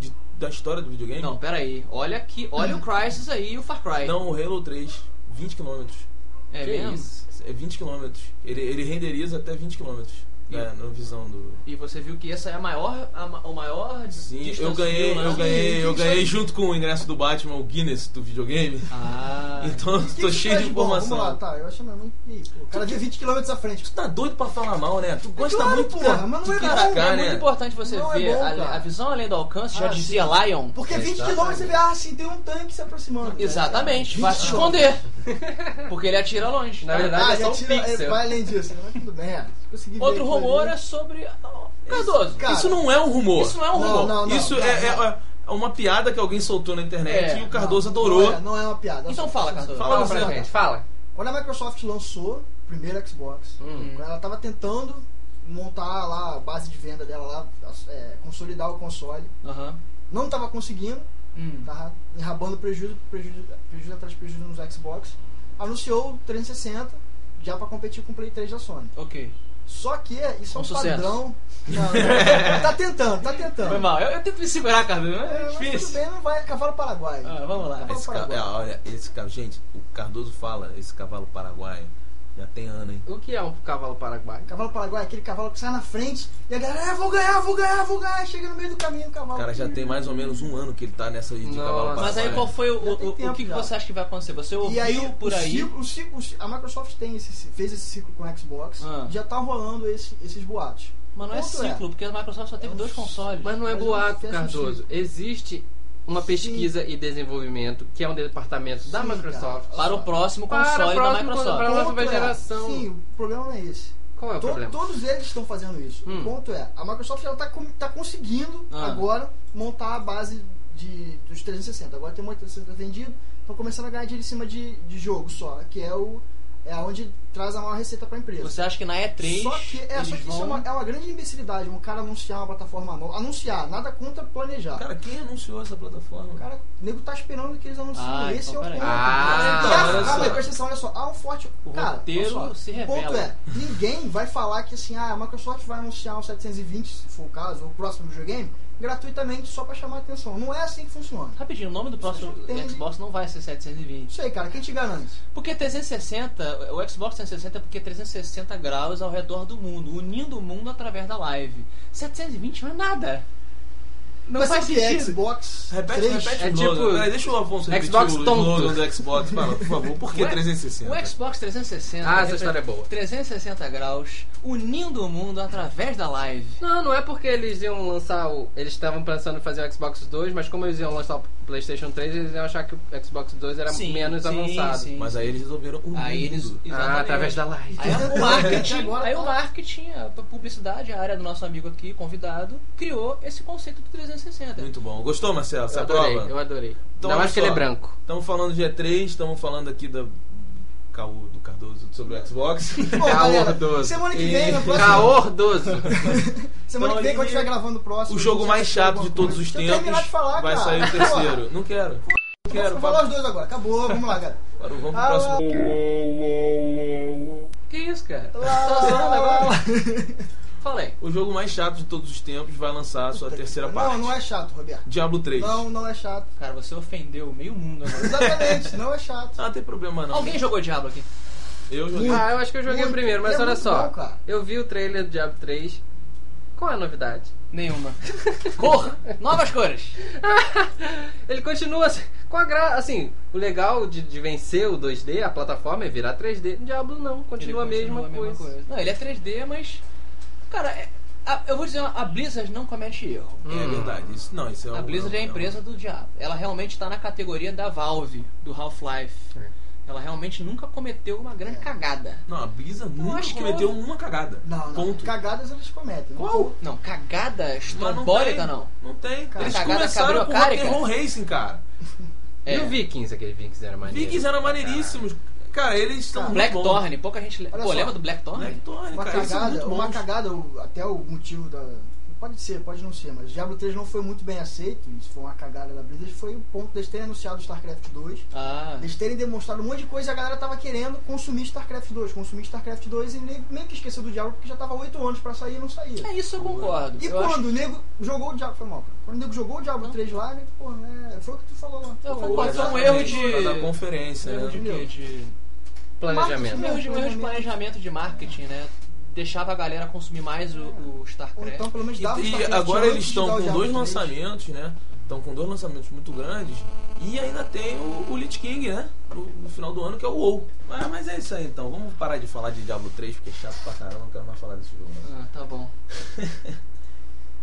de- da história do videogame? Não, pera aí. Olha aqui, olha o Crysis aí e o Far Cry. Não, o Halo 3, 20 km. é que mesmo? isso? É 20 km. Ele, ele renderiza até 20 km. Na visão do. E você viu que essa é a maior, a, o maior Sim, eu ganhei, né? eu ganhei, eu ganhei junto com o ingresso do Batman, o Guinness do videogame. Ah. [laughs] Então que tô que cheio de faz bom? informação. Vamos lá, tá. Eu achei muito. Pô, O cara veio 20 km à frente. Tu tá doido pra falar mal, né? Tu gosta claro, muito porra, cara, mas não de é criticar, é né? muito importante você Não, é ver bom, a, a visão além do alcance, já Ah, dizia sim. Lion. Porque 20 Exatamente. km você vê, ah, sim, tem um tanque se aproximando. Exatamente, 20 vai se esconder. Porque ele atira longe. Na verdade, Ah, é ele só um é, pixel. vai além disso, né? mas tudo bem. É. Consegui ver Outro rumor ali. é sobre. Oh, Cardoso. Cara, Isso não é um rumor. Isso não é um Não, rumor. não, não. Isso é, é- é uma piada que alguém soltou na internet É, e o Cardoso Não, adorou. Não é, não é uma piada. Então Só- fala, Cardoso. Fala Fala pra gente, fala. Quando a Microsoft lançou o primeiro Xbox, Hum. quando ela estava tentando montar lá a base de venda dela lá, é, consolidar o console, não estava conseguindo, Hum. tava enrabando prejuízo, prejuízo, prejuízo atrás de prejuízo nos Xbox, anunciou o 360 já para competir com o Play 3 da Sony. Ok. Só que isso é Um um sucesso. padrão. Não, [laughs] não, tá tentando, tá tentando. Foi mal. Eu, eu tento me segurar, Cardoso. É, É, mas tudo difícil. bem, não vai. Cavalo Paraguai. Ah, vamos lá. Cavalo Esse ca- é, olha, esse cara, gente, o Cardoso fala, esse cavalo paraguaio, já tem ano, hein? O que é um cavalo paraguaio? Cavalo Paraguai é aquele cavalo que sai na frente e a galera, é, vou ganhar, vou ganhar, vou ganhar. Chega no meio do caminho o cavalo. O cara já tem mais ou menos um ano que ele tá nessa de Nossa. cavalo paraguaio. Mas aí qual foi o, o, tem o, tempo o que, já. você acha que vai acontecer? Você E ouviu aí, por o aí? ciclo- o ciclo- a Microsoft tem esse, fez esse ciclo com o Xbox. Ah. Já tá rolando esse- esses boatos. Mas não é Ponto ciclo, porque a Microsoft só teve É um- dois consoles. Mas não é Mas boato, não faz Cardoso. Existe uma pesquisa e desenvolvimento, que é um departamento da Sim, Microsoft. cara. Para o próximo Para console próxima da Microsoft. Para a nova é, geração. Sim, o problema não é esse. Qual é o To- problema? Todos eles estão fazendo isso. Hum. O ponto é, a Microsoft ela tá, com- tá conseguindo Ah. agora montar a base de, dos 360. Agora tem muito 360 vendido, estão começando a ganhar dinheiro em cima de, de jogo só, que é o é onde traz a maior receita para a empresa. Você acha que na E3 Só que, é, eles só que vão... isso é uma, é uma grande imbecilidade, um cara anunciar uma plataforma nova. Anunciar, nada contra planejar. Cara, quem anunciou essa plataforma? o cara, o nego tá esperando que eles anunciem. Ah, Esse então é o ponto. Ah, então, a- olha calma só. atenção, olha só. Há um forte. O cara, roteiro olha só, se O ponto revela. é, ninguém vai falar que assim, ah, a Microsoft vai anunciar um 720, se for o caso, ou o próximo videogame, gratuitamente só pra chamar a atenção. Não é assim que funciona. Rapidinho, o nome do próximo. Xbox não vai ser 720. Isso aí, cara, quem te garante? Porque 360, o Xbox 360 é porque 360 graus ao redor do mundo, unindo o mundo através da live. 720 não é nada. Não vai faz o quê? sentido. Xbox Repete, 3? repete É o tipo Peraí, deixa o Afonso repetir Xbox o tonto. slogan do Xbox, fala, por favor. Por que O- 360? O Xbox 360 Ah, essa história é boa. 360 graus, unindo o mundo através da live. Não, não é porque eles iam lançar o. Eles estavam pensando em fazer o Xbox 2, mas como eles iam lançar o PlayStation 3, eles iam achar que o Xbox 2 era Sim, menos sim, avançado. sim. Mas aí eles resolveram unir Aí eles. mundo. Ah, exatamente. através da live. Aí [laughs] o marketing, agora aí o marketing, a publicidade, a área do nosso amigo aqui, convidado, criou esse conceito do 360. Muito bom. Gostou, Marcelo? Você Eu adorei, aprova? eu adorei. Então, Ainda mais que ele é branco. Estamos falando de E3, estamos falando aqui da Caô do Cardoso sobre o Xbox. [laughs] Pô, galera, Caordoso. semana que vem, na [laughs] próxima. Caordoso. [laughs] Semana que vem, Então, quando estiver gravando o próximo. O jogo mais chato de todos os tempos terminar de falar, vai cara. sair o terceiro. Não quero. Não quero. Vou falar os dois agora. Acabou, vamos lá, cara. Agora vamos pro próximo. Que isso, cara? Lá, lá, lá, lá. Fala aí. O jogo mais chato de todos os tempos vai lançar a sua terceira Não, parte. não é chato, Roberto. Diablo 3. Não, não é chato. Cara, você ofendeu meio mundo agora. Exatamente, não é chato. Ah, não tem problema não. Alguém jogou Diablo aqui? Eu joguei. Muito. Ah, eu acho que eu joguei o Muito. primeiro, mas É olha só. bom, eu vi o trailer do Diablo 3. Qual é a novidade? Nenhuma. [laughs] Cor! Novas cores! [laughs] Ele continua assim, com a gra... assim, o legal de, de vencer o 2D, a plataforma é virar 3D. Diablo não, continua, Ele a, mesma coisa. Não, ele é 3D, mas. Cara, é- a- eu vou dizer, a Blizzard não comete erro. É Hum. verdade. Isso, não, isso é A um- Blizzard é a um- empresa do diabo. Ela realmente está na categoria da Valve, do Half-Life. É. Ela realmente nunca cometeu uma grande cagada. Não, a Blizzard nunca acho que cometeu houve- uma cagada. Não, não. Ponto. Cagadas eles cometem. Qual? Não, cagada tem, não. Não tem. Cara, Eles cagada começaram com cabriocárica. Rock'n'Roll Racing, cara. [laughs] É. E o Vikings, aquele Vikings era maneiro. Vikings eram maneiríssimos. Cara, eles estão. Blackthorn, pouca gente lembra. Pô, só. lembra do Blackthorn? Blackthorn, Uma cara, cagada, muito uma cagada, até o motivo da. Pode ser, pode não ser, mas Diablo 3 não foi muito bem aceito. Isso foi uma cagada da Blizzard. Foi o ponto deles terem anunciado StarCraft 2. Ah, Eles terem demonstrado um monte de coisa e a galera tava querendo consumir StarCraft 2. Consumir StarCraft 2 e nem- meio que esqueceu do Diablo porque já tava 8 anos pra sair e não saía. é isso eu concordo. E eu quando acho- o nego jogou o Diablo, foi mal, cara. Quando o nego jogou o Diablo 3 lá, né, pô, é, foi o que tu falou lá. Eu concordo, foi um erro de- Da conferência, Erro de né? quê? De... Planejamento. Um erro de, marketing, né? Deixava a galera consumir mais o, o StarCraft. então pelo menos dava E, e agora eles estão com dois 3. lançamentos, né? Estão com dois lançamentos muito grandes. E ainda tem o, o Lich King, né? No, no final do ano, que é o WoW. Ah, mas é isso aí então. Vamos parar de falar de Diablo 3, porque é chato pra caramba. Não quero mais falar desse jogo. Não. Ah, tá bom. [laughs]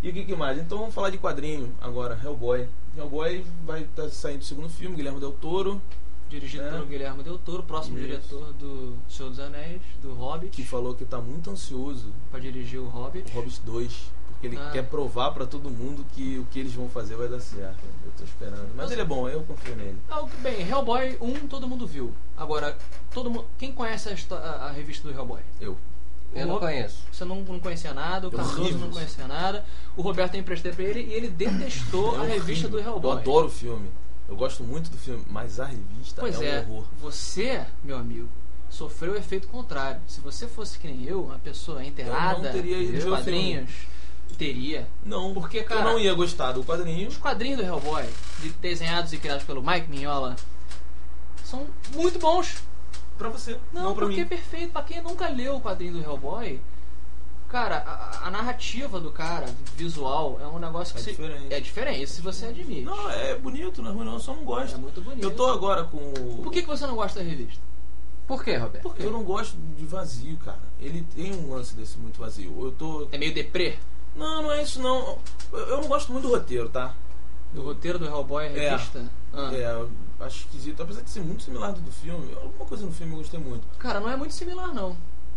E o que, que mais? Então vamos falar de quadrinho agora. Hellboy. Hellboy vai estar saindo o segundo filme, Guilherme Del Toro, Dirigido É. pelo Guilherme Del Toro, próximo Isso. diretor do Senhor dos Anéis, do Hobbit, que falou que tá muito ansioso pra dirigir o Hobbit. o Hobbit 2. Porque ele Ah. quer provar pra todo mundo que o que eles vão fazer vai dar certo. Eu tô esperando. Mas ele é bom, eu confio nele. Ah, bem, Hellboy 1 todo mundo viu. Agora, todo mundo, quem conhece a, a- a revista do Hellboy? Eu. Eu não conheço. Você não, não conhecia nada, o É Cardoso horrível não conhecia nada, o Roberto eu emprestei pra ele e ele detestou É a revista do Hellboy. Eu adoro o filme. Eu gosto muito do filme, mas a revista Pois é um é, horror. você, meu amigo, sofreu o efeito contrário. Se você fosse que nem eu, uma pessoa inteirada teria ido nos ver o quadrinhos, teria. Não, Porque, cara- eu não ia gostar do quadrinho. Os quadrinhos do Hellboy, de- desenhados e criados pelo Mike Mignola, são muito bons. Pra você, não, Não, pra porque é mim. perfeito. Pra quem nunca leu o quadrinho do Hellboy, cara, a, a narrativa do cara, visual, é um negócio que É se- diferente. é diferente, isso você admite. Não, é bonito, não é ruim não, eu só não gosto. É muito bonito. Eu tô agora com o... Por que, que você não gosta da revista? Por quê, Roberto? Por quê? Eu não gosto de vazio, cara. Ele tem um lance desse muito vazio. Eu tô... É meio deprê? Não, não é isso não. Eu eu não gosto muito do roteiro, tá? Do roteiro do Hellboy, É. revista? Ah. É, eu acho esquisito. Apesar de ser muito similar do do filme, alguma coisa no filme eu gostei muito. Cara, não é muito similar, não.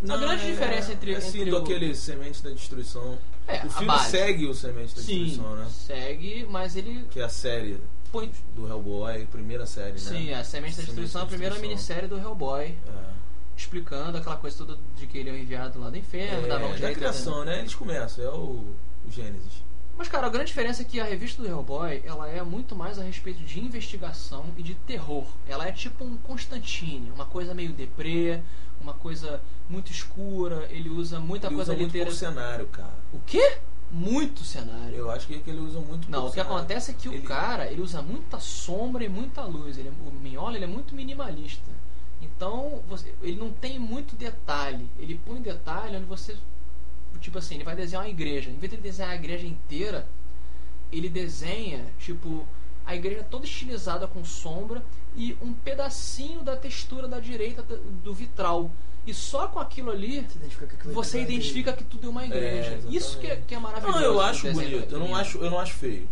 A grande diferença entre- é entre sido o- aquele Semente da Destruição. É, o filme segue o Semente da Sim, Destruição, né? segue, mas ele Que é a série põe. do Hellboy, primeira série, né? Sim, a Semente da Destruição é a primeira minissérie do Hellboy, É. explicando aquela coisa toda de que ele é um enviado lá do inferno, É, da jeito. criação, né? Eles começam, é o, o Gênesis. Mas, cara, a grande diferença é que a revista do Hellboy, ela é muito mais a respeito de investigação e de terror. Ela é tipo um Constantine, uma coisa meio deprê, uma coisa muito escura, ele usa muita Ele coisa usa muito literária. cenário, cara. O quê? Muito cenário. Eu acho que, que ele usa muito Não, o que cenário. acontece é que o Ele- cara, ele usa muita sombra e muita luz. Ele, é- o Mignola, ele é muito minimalista. Então, você- ele não tem muito detalhe. Ele põe detalhe onde você... Tipo assim, ele vai desenhar uma igreja. Em vez de ele desenhar a igreja inteira, ele desenha, tipo, a igreja toda estilizada com sombra e um pedacinho da textura da direita do- vitral. E só com aquilo ali, Você identifica que aquilo você é identifica que tudo é uma igreja. exatamente. Isso que é, que é maravilhoso. Não, eu acho bonito, eu não acho, eu não acho feio.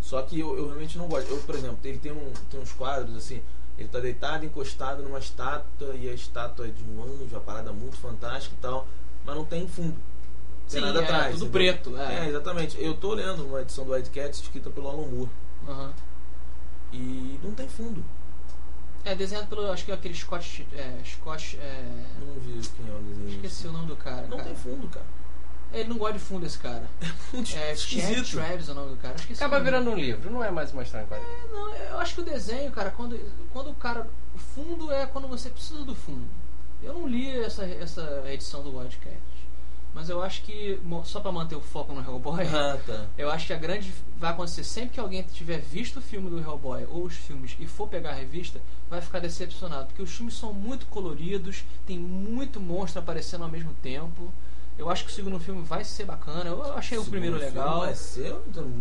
Só que eu, eu realmente não gosto. Eu, por exemplo, ele tem, um, tem uns quadros assim, ele tá deitado, encostado numa estátua, e a estátua é de um anjo, a parada muito fantástica e tal, mas não tem fundo. Não tem Sim, nada é, atrás. tudo entendeu? preto, é. É, exatamente. Eu tô lendo uma edição do White Cats escrita pelo Alan Moore. Aham. E não tem fundo. É desenhado pelo, acho que é aquele Scott, é, Scott, é, Não vi quem é o desenho. esqueci o nome do cara. Não cara. tem fundo, cara. Ele não gosta de fundo esse cara. [laughs] Muito É Chad esquisito. Travis é o nome do cara. Esqueci Acaba o nome. virando um livro, não é mais uma história quadrinhos. Não, eu acho que o desenho, cara, quando, quando o cara. O fundo é quando você precisa do fundo. Eu não li essa, essa edição do Wildcat. Mas eu acho que, só pra manter o foco no Hellboy, Ah, tá. [laughs] eu acho que a grande. Vai acontecer sempre que alguém tiver visto o filme do Hellboy ou os filmes e for pegar a revista, vai ficar decepcionado. Porque os filmes são muito coloridos, tem muito monstro aparecendo ao mesmo tempo. Eu acho que o segundo filme vai ser bacana. Eu achei o Segundo primeiro filme legal. Vai ser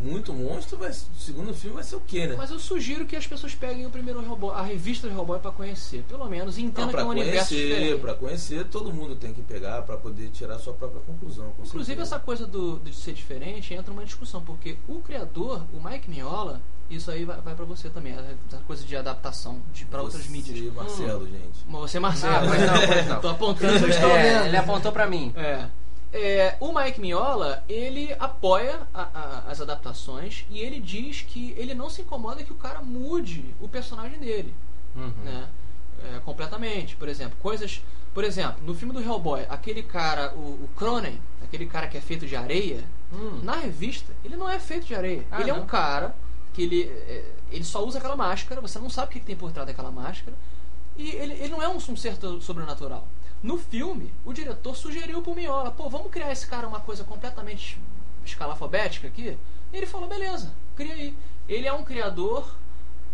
muito monstro, vai, o segundo filme vai ser o quê, né? Mas eu sugiro que as pessoas peguem o primeiro Hellboy, a revista do Hellboy pra conhecer, pelo menos, e Não, entendam que é um universo conhecer, diferente. pra conhecer, todo mundo tem que pegar pra poder tirar a sua própria conclusão. com Inclusive certeza. essa coisa do, de ser diferente entra uma discussão, porque o criador, o Mike Mignola, isso aí vai, vai para você também, essa coisa de adaptação de para outras Você, mídias. Marcelo, gente. Mas Você, Marcelo, Ah, pois não, pois não. [laughs] tô apontando. Eu estou É, vendo. ele apontou pra mim. É. É, o Mike Mignola, ele apoia a- a- as adaptações e ele diz que ele não se incomoda que o cara mude o personagem dele. Uhum. né? É, completamente. Por exemplo, coisas. Por exemplo, no filme do Hellboy, aquele cara, o, o Cronen, aquele cara que é feito de areia, Hum. na revista, ele não é feito de areia. Ah, ele é não? um cara que ele, é, ele só usa aquela máscara, você não sabe o que, que tem por trás daquela máscara. E ele, ele não é um, um ser sobrenatural. No filme, o diretor sugeriu pro Miola, pô, vamos criar esse cara uma coisa completamente escalafobética aqui? E ele falou, beleza, cria aí. Ele é um criador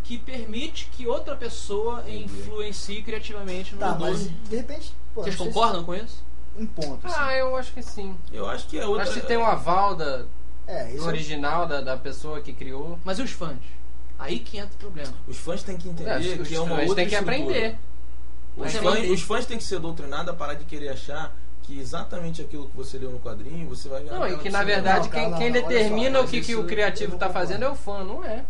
que permite que outra pessoa Entendi. influencie criativamente no Tá, mas de repente. Pô, Vocês sei se- concordam com isso? Um ponto. assim. Ah, eu acho que sim. Eu acho que é outra. Acho que tem um aval da, é, do é- original da, da pessoa que criou. Mas e os fãs? Aí que entra o problema. Os fãs têm que entender É, os que é uma fãs outra têm que estrutura. aprender. Os é fãs, os fãs têm que ser doutrinados a parar de querer achar que exatamente aquilo que você leu no quadrinho, você vai ver Não, e que na verdade quem, quem determina o que, que o criativo tá não fazendo é o fã, não é?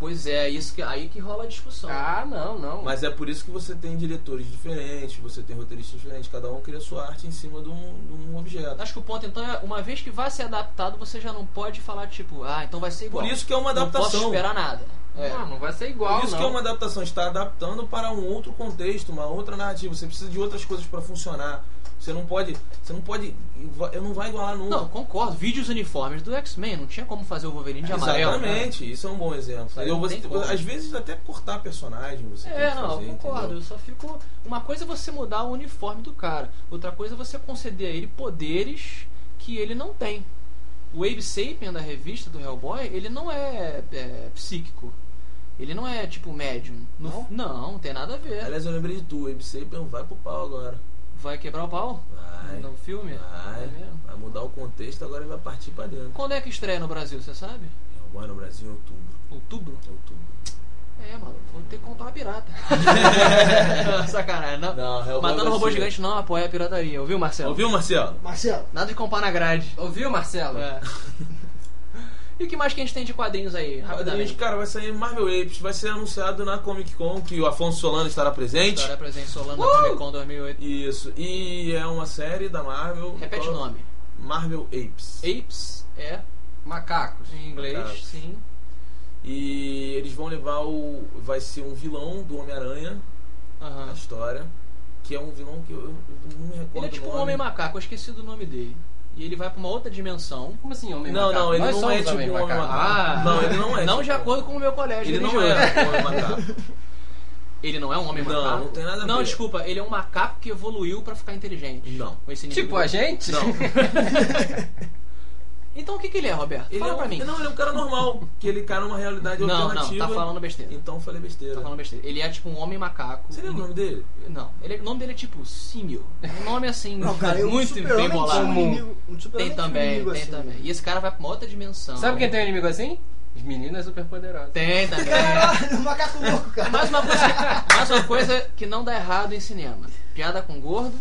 Pois é, isso que, aí que rola a discussão. Ah, não, não. Mas é por isso que você tem diretores diferentes, você tem roteiristas diferentes, cada um cria sua arte em cima de um, de um objeto. Acho que o ponto então é, uma vez que vai ser adaptado, você já não pode falar tipo, ah, então vai ser igual. Por isso que é uma Não posso adaptação. esperar nada. É. Não, não vai ser igual, Por isso não. que é uma adaptação, está adaptando para um outro contexto, uma outra narrativa. Você precisa de outras coisas para funcionar. Você não pode, você não pode, eu não vai igualar nunca. Não, concordo. Vídeos uniformes do X-Men, não tinha como fazer o Wolverine de amarelo. Exatamente, isso é um bom exemplo. Eu, não você, às vezes até cortar personagem você tem É, não, fazer, eu concordo. entendeu? Eu só fico. Uma coisa é você mudar o uniforme do cara, outra coisa é você conceder a ele poderes que ele não tem. O Abe Sapien da revista do Hellboy, ele não é, é, psíquico. Ele não é tipo médium. No- não? não, tem nada a ver. Aliás, eu lembrei de tu, o Abe Sapien vai pro pau agora. Vai quebrar o pau? Vai. No filme? Vai. É mesmo? Vai mudar o contexto, agora ele vai partir pra dentro. Quando é que estreia no Brasil, você sabe? Hellboy no Brasil em outubro. Outubro? Outubro. É, maluco, vou ter que comprar uma pirata. [laughs] Sacanagem, não. Não, Hellboy Matando vai robô gigante não apoia a pirataria, ouviu, Marcelo? Ouviu, Marcelo? Marcelo, Nada de comprar na grade. Ouviu, Marcelo? É. [laughs] E o que mais que a gente tem de quadrinhos aí, Quadrinhos, rapidamente? cara, vai sair Marvel Apes, vai ser anunciado na Comic Con que o Afonso Solano estará presente. História presente Solano Uh! da Comic Con 2008. Isso. E é uma série da Marvel. Repete o Qual- nome. Marvel Apes. Apes é Macacos. em inglês, Macacos. sim. E eles vão levar o. Vai ser um vilão do Homem-Aranha Aham. na história. Que é um vilão que eu, eu não me recordo. Ele é tipo o um homem macaco, eu esqueci do nome dele. E ele vai pra uma outra dimensão. Como assim, homem Não, macaco? não, ele Nós não somos é tipo homem um homem macaco. macaco. Ah, Não, ele não é. Não tipo- de acordo com o meu colégio Ele não religioso. é um homem [laughs] macaco. Ele não é um homem Não, macaco? não tem nada a Não, ver. desculpa, ele é um macaco que evoluiu pra ficar inteligente. Não. Com esse Tipo a gente? Não. [laughs] [laughs] Então o que, que ele é, Roberto? Ele Fala é um, pra mim. Não, ele é um cara normal. Que ele cai numa realidade Não, não, alternativa. tá falando besteira. Então eu falei besteira. Tá falando besteira. Ele é tipo um homem macaco. Você lembra o nome dele? Não, ele, o nome dele é tipo Símio. Um nome assim, Não, cara, eu muito super-homem bem bolado. tinha um inimigo- um Tem um também, inimigo tem assim. também. E esse cara vai pra uma outra dimensão. Sabe quem tem um inimigo assim? As meninas superpoderosas. Tem também. Caralho, macaco louco, cara. mais, uma coisa, mais uma coisa que não dá errado em cinema. Piada com gordo,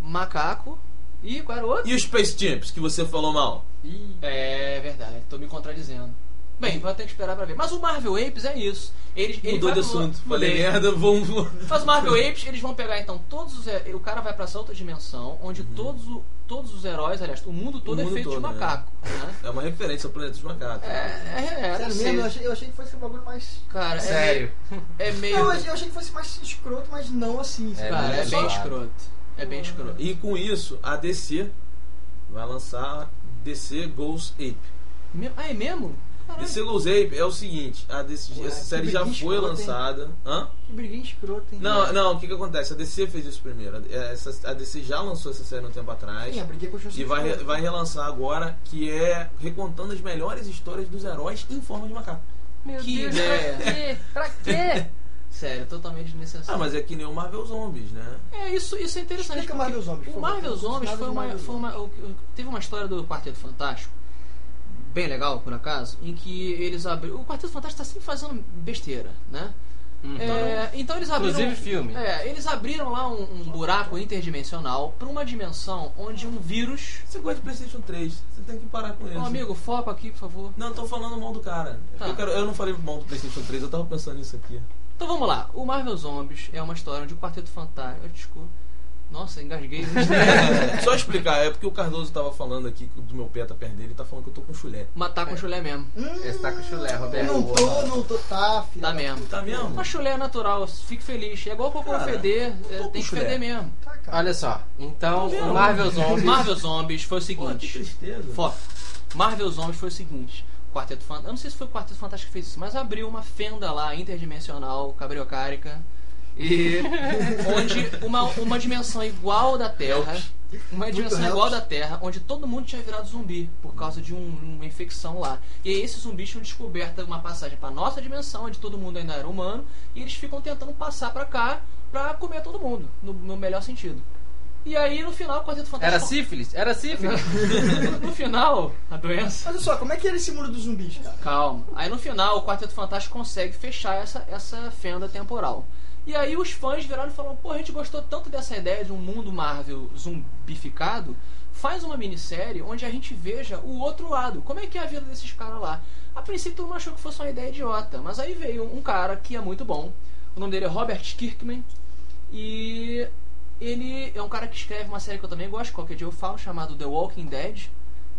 macaco e qual era o outro? E os Space Champs, que você falou mal? Ih, É verdade, tô me contradizendo. Bem, vai ter que esperar pra ver. Mas o Marvel Apes é isso. Eles, ele Mudou vai de pro- assunto. Mudei. Falei merda, vamos. Mas o Marvel Apes, eles vão pegar então todos os. O cara vai pra essa outra dimensão, onde todos, o- todos os heróis, aliás, o mundo todo Uhum. O é mundo feito de todo, né? macaco. Né? É uma referência ao Planeta dos Macacos. É, é, é, não Sério mesmo, eu achei, eu achei que fosse um bagulho mais. Cara, é Sério. meio- É meio. Não, eu achei, eu achei que fosse mais escroto, mas não assim. É, cara, é meio bem escroto. É bem escroto. E com isso, a DC vai lançar DC Ghost Ape. Me- Ah, é mesmo? Caralho. DC Ghost Ape é o seguinte, a DC, Ué, essa série já foi escrota, hein? lançada. Hã? Que briguinha escrota, hein? Não, não, o que que acontece? A DC fez isso primeiro. Essa, a DC já lançou essa série um tempo atrás. Sim, a briguinha E vai, escrota. vai relançar agora, que é recontando as melhores histórias dos heróis em forma de macaco. Meu Que Deus, ideia. pra quê? Pra quê? [laughs] Sério, totalmente desnecessário. Ah, mas é que nem o Marvel Zombies, né? É, isso, isso é interessante. Explica Marvel Zombies, O. Marvel Zombies foi uma, Marvel foi uma. o- o- Teve uma história do Quarteto Fantástico, bem legal, por acaso, em que eles abriram. O Quarteto Fantástico tá sempre fazendo besteira, né? Uhum. É, então eles abriram. Inclusive filme. É, eles abriram lá um, um buraco interdimensional para uma dimensão onde um vírus. Você gosta de Playstation 3, você tem que parar com isso. Ô, amigo, foco aqui, por favor. Não, tô falando mal do cara. Tá. Eu, quero- eu não falei mal do Playstation 3, eu tava pensando nisso aqui. Então vamos lá. O Marvel Zombies é uma história onde o Quarteto Fantástico. Desculpa. Nossa, engasguei. [laughs] Só explicar, é porque o Cardoso tava falando aqui do meu pé tá perto dele, ele tá falando que eu tô com chulé. Matar com chulé mesmo. Hum, Esse tá com chulé, Roberto. Não tô, não tô, tá, filho. Tá mesmo. Tá mesmo? Uma chulé é natural, fique feliz. É igual cocô Cara, feder, é, tem que chulé. feder mesmo. Tá, cara. Olha só, então Tá o Marvel Zombies. Marvel Zombies foi o Pô, que seguinte. tristeza. Foco. Marvel Zombies foi o seguinte. Quarteto Fantástico. Eu não sei se foi o Quarteto Fantástico que fez isso, mas abriu uma fenda lá, interdimensional, cabriocárica. E. [laughs] onde uma, uma dimensão igual da Terra. Uma dimensão Muito igual helps. da Terra, onde todo mundo tinha virado zumbi por causa de um- uma infecção lá. E aí esses zumbis tinham descoberto uma passagem para nossa dimensão, onde todo mundo ainda era humano, e eles ficam tentando passar para cá pra comer todo mundo, no, no melhor sentido. E aí no final o Quarteto Era Fantástico. sífilis? Era sífilis? [laughs] no final, a doença. Olha só, como é que era esse mundo dos zumbis, cara? Calma. Aí no final o Quarteto Fantástico consegue fechar essa, essa fenda temporal. E aí os fãs viraram e falaram, pô, a gente gostou tanto dessa ideia de um mundo Marvel zumbificado, faz uma minissérie onde a gente veja o outro lado. Como é que é a vida desses caras lá? A princípio todo mundo achou que fosse uma ideia idiota, mas aí veio um cara que é muito bom. O nome dele é Robert Kirkman. E ele é um cara que escreve uma série que eu também gosto, qualquer dia eu falo, chamado The Walking Dead.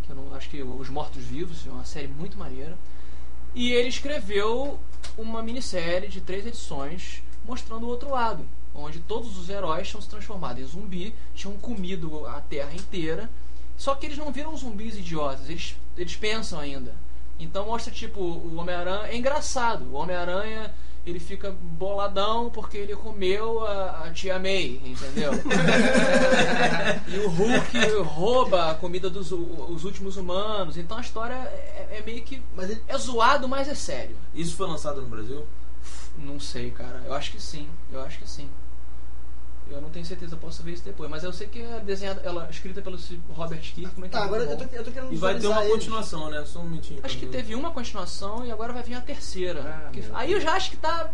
Que eu não acho que Os Mortos Vivos, é uma série muito maneira. E ele escreveu uma minissérie de três edições mostrando o outro lado, onde todos os heróis tinham se transformado em zumbi, tinham comido a terra inteira. Só que eles não viram zumbis idiotas, eles, eles pensam ainda. Então mostra tipo o Homem-Aranha, é engraçado. O Homem-Aranha ele fica boladão porque ele comeu a, a tia May, entendeu? [laughs] e o Hulk rouba a comida dos os últimos humanos. Então a história é, é meio que Mas ele, é zoado, mas é sério. Isso foi lançado no Brasil? Não sei, cara. Eu acho que sim. Eu acho que sim. Eu não tenho certeza, eu posso ver isso depois. Mas eu sei que é desenhada, ela é escrita pelo Robert Kirkman. que tá, é agora eu tô, eu tô querendo E vai ter uma eles. continuação, né? Só um minutinho. Acho que Cardoso. teve uma continuação e agora vai vir a terceira. Ah, Que- aí eu já acho que tá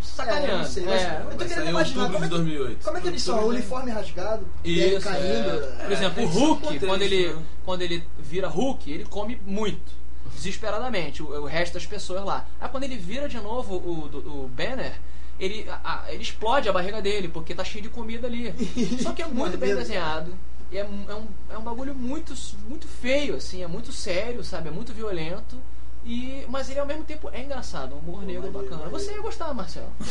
sacaneando. É, eu não sei, mas- É. eu tô Vai querendo imaginar como é de que- 2008. Como é que eles são? O uniforme rasgado, Isso, caindo. é. Por exemplo, o Hulk, contexto, quando ele, né? quando ele vira Hulk, ele come muito. desesperadamente, o, o resto das pessoas lá. Aí quando ele vira de novo o, do- o Banner, ele, a- a- ele explode a barriga dele, porque tá cheio de comida ali. [laughs] Só que é muito bem desenhado. E é, um- é um, é um bagulho muito, muito feio, assim, é muito sério, sabe? É muito violento. E, mas ele ao mesmo tempo é engraçado, um humor negro maneiro, bacana. maneiro. Você ia gostar, Marcel. [laughs]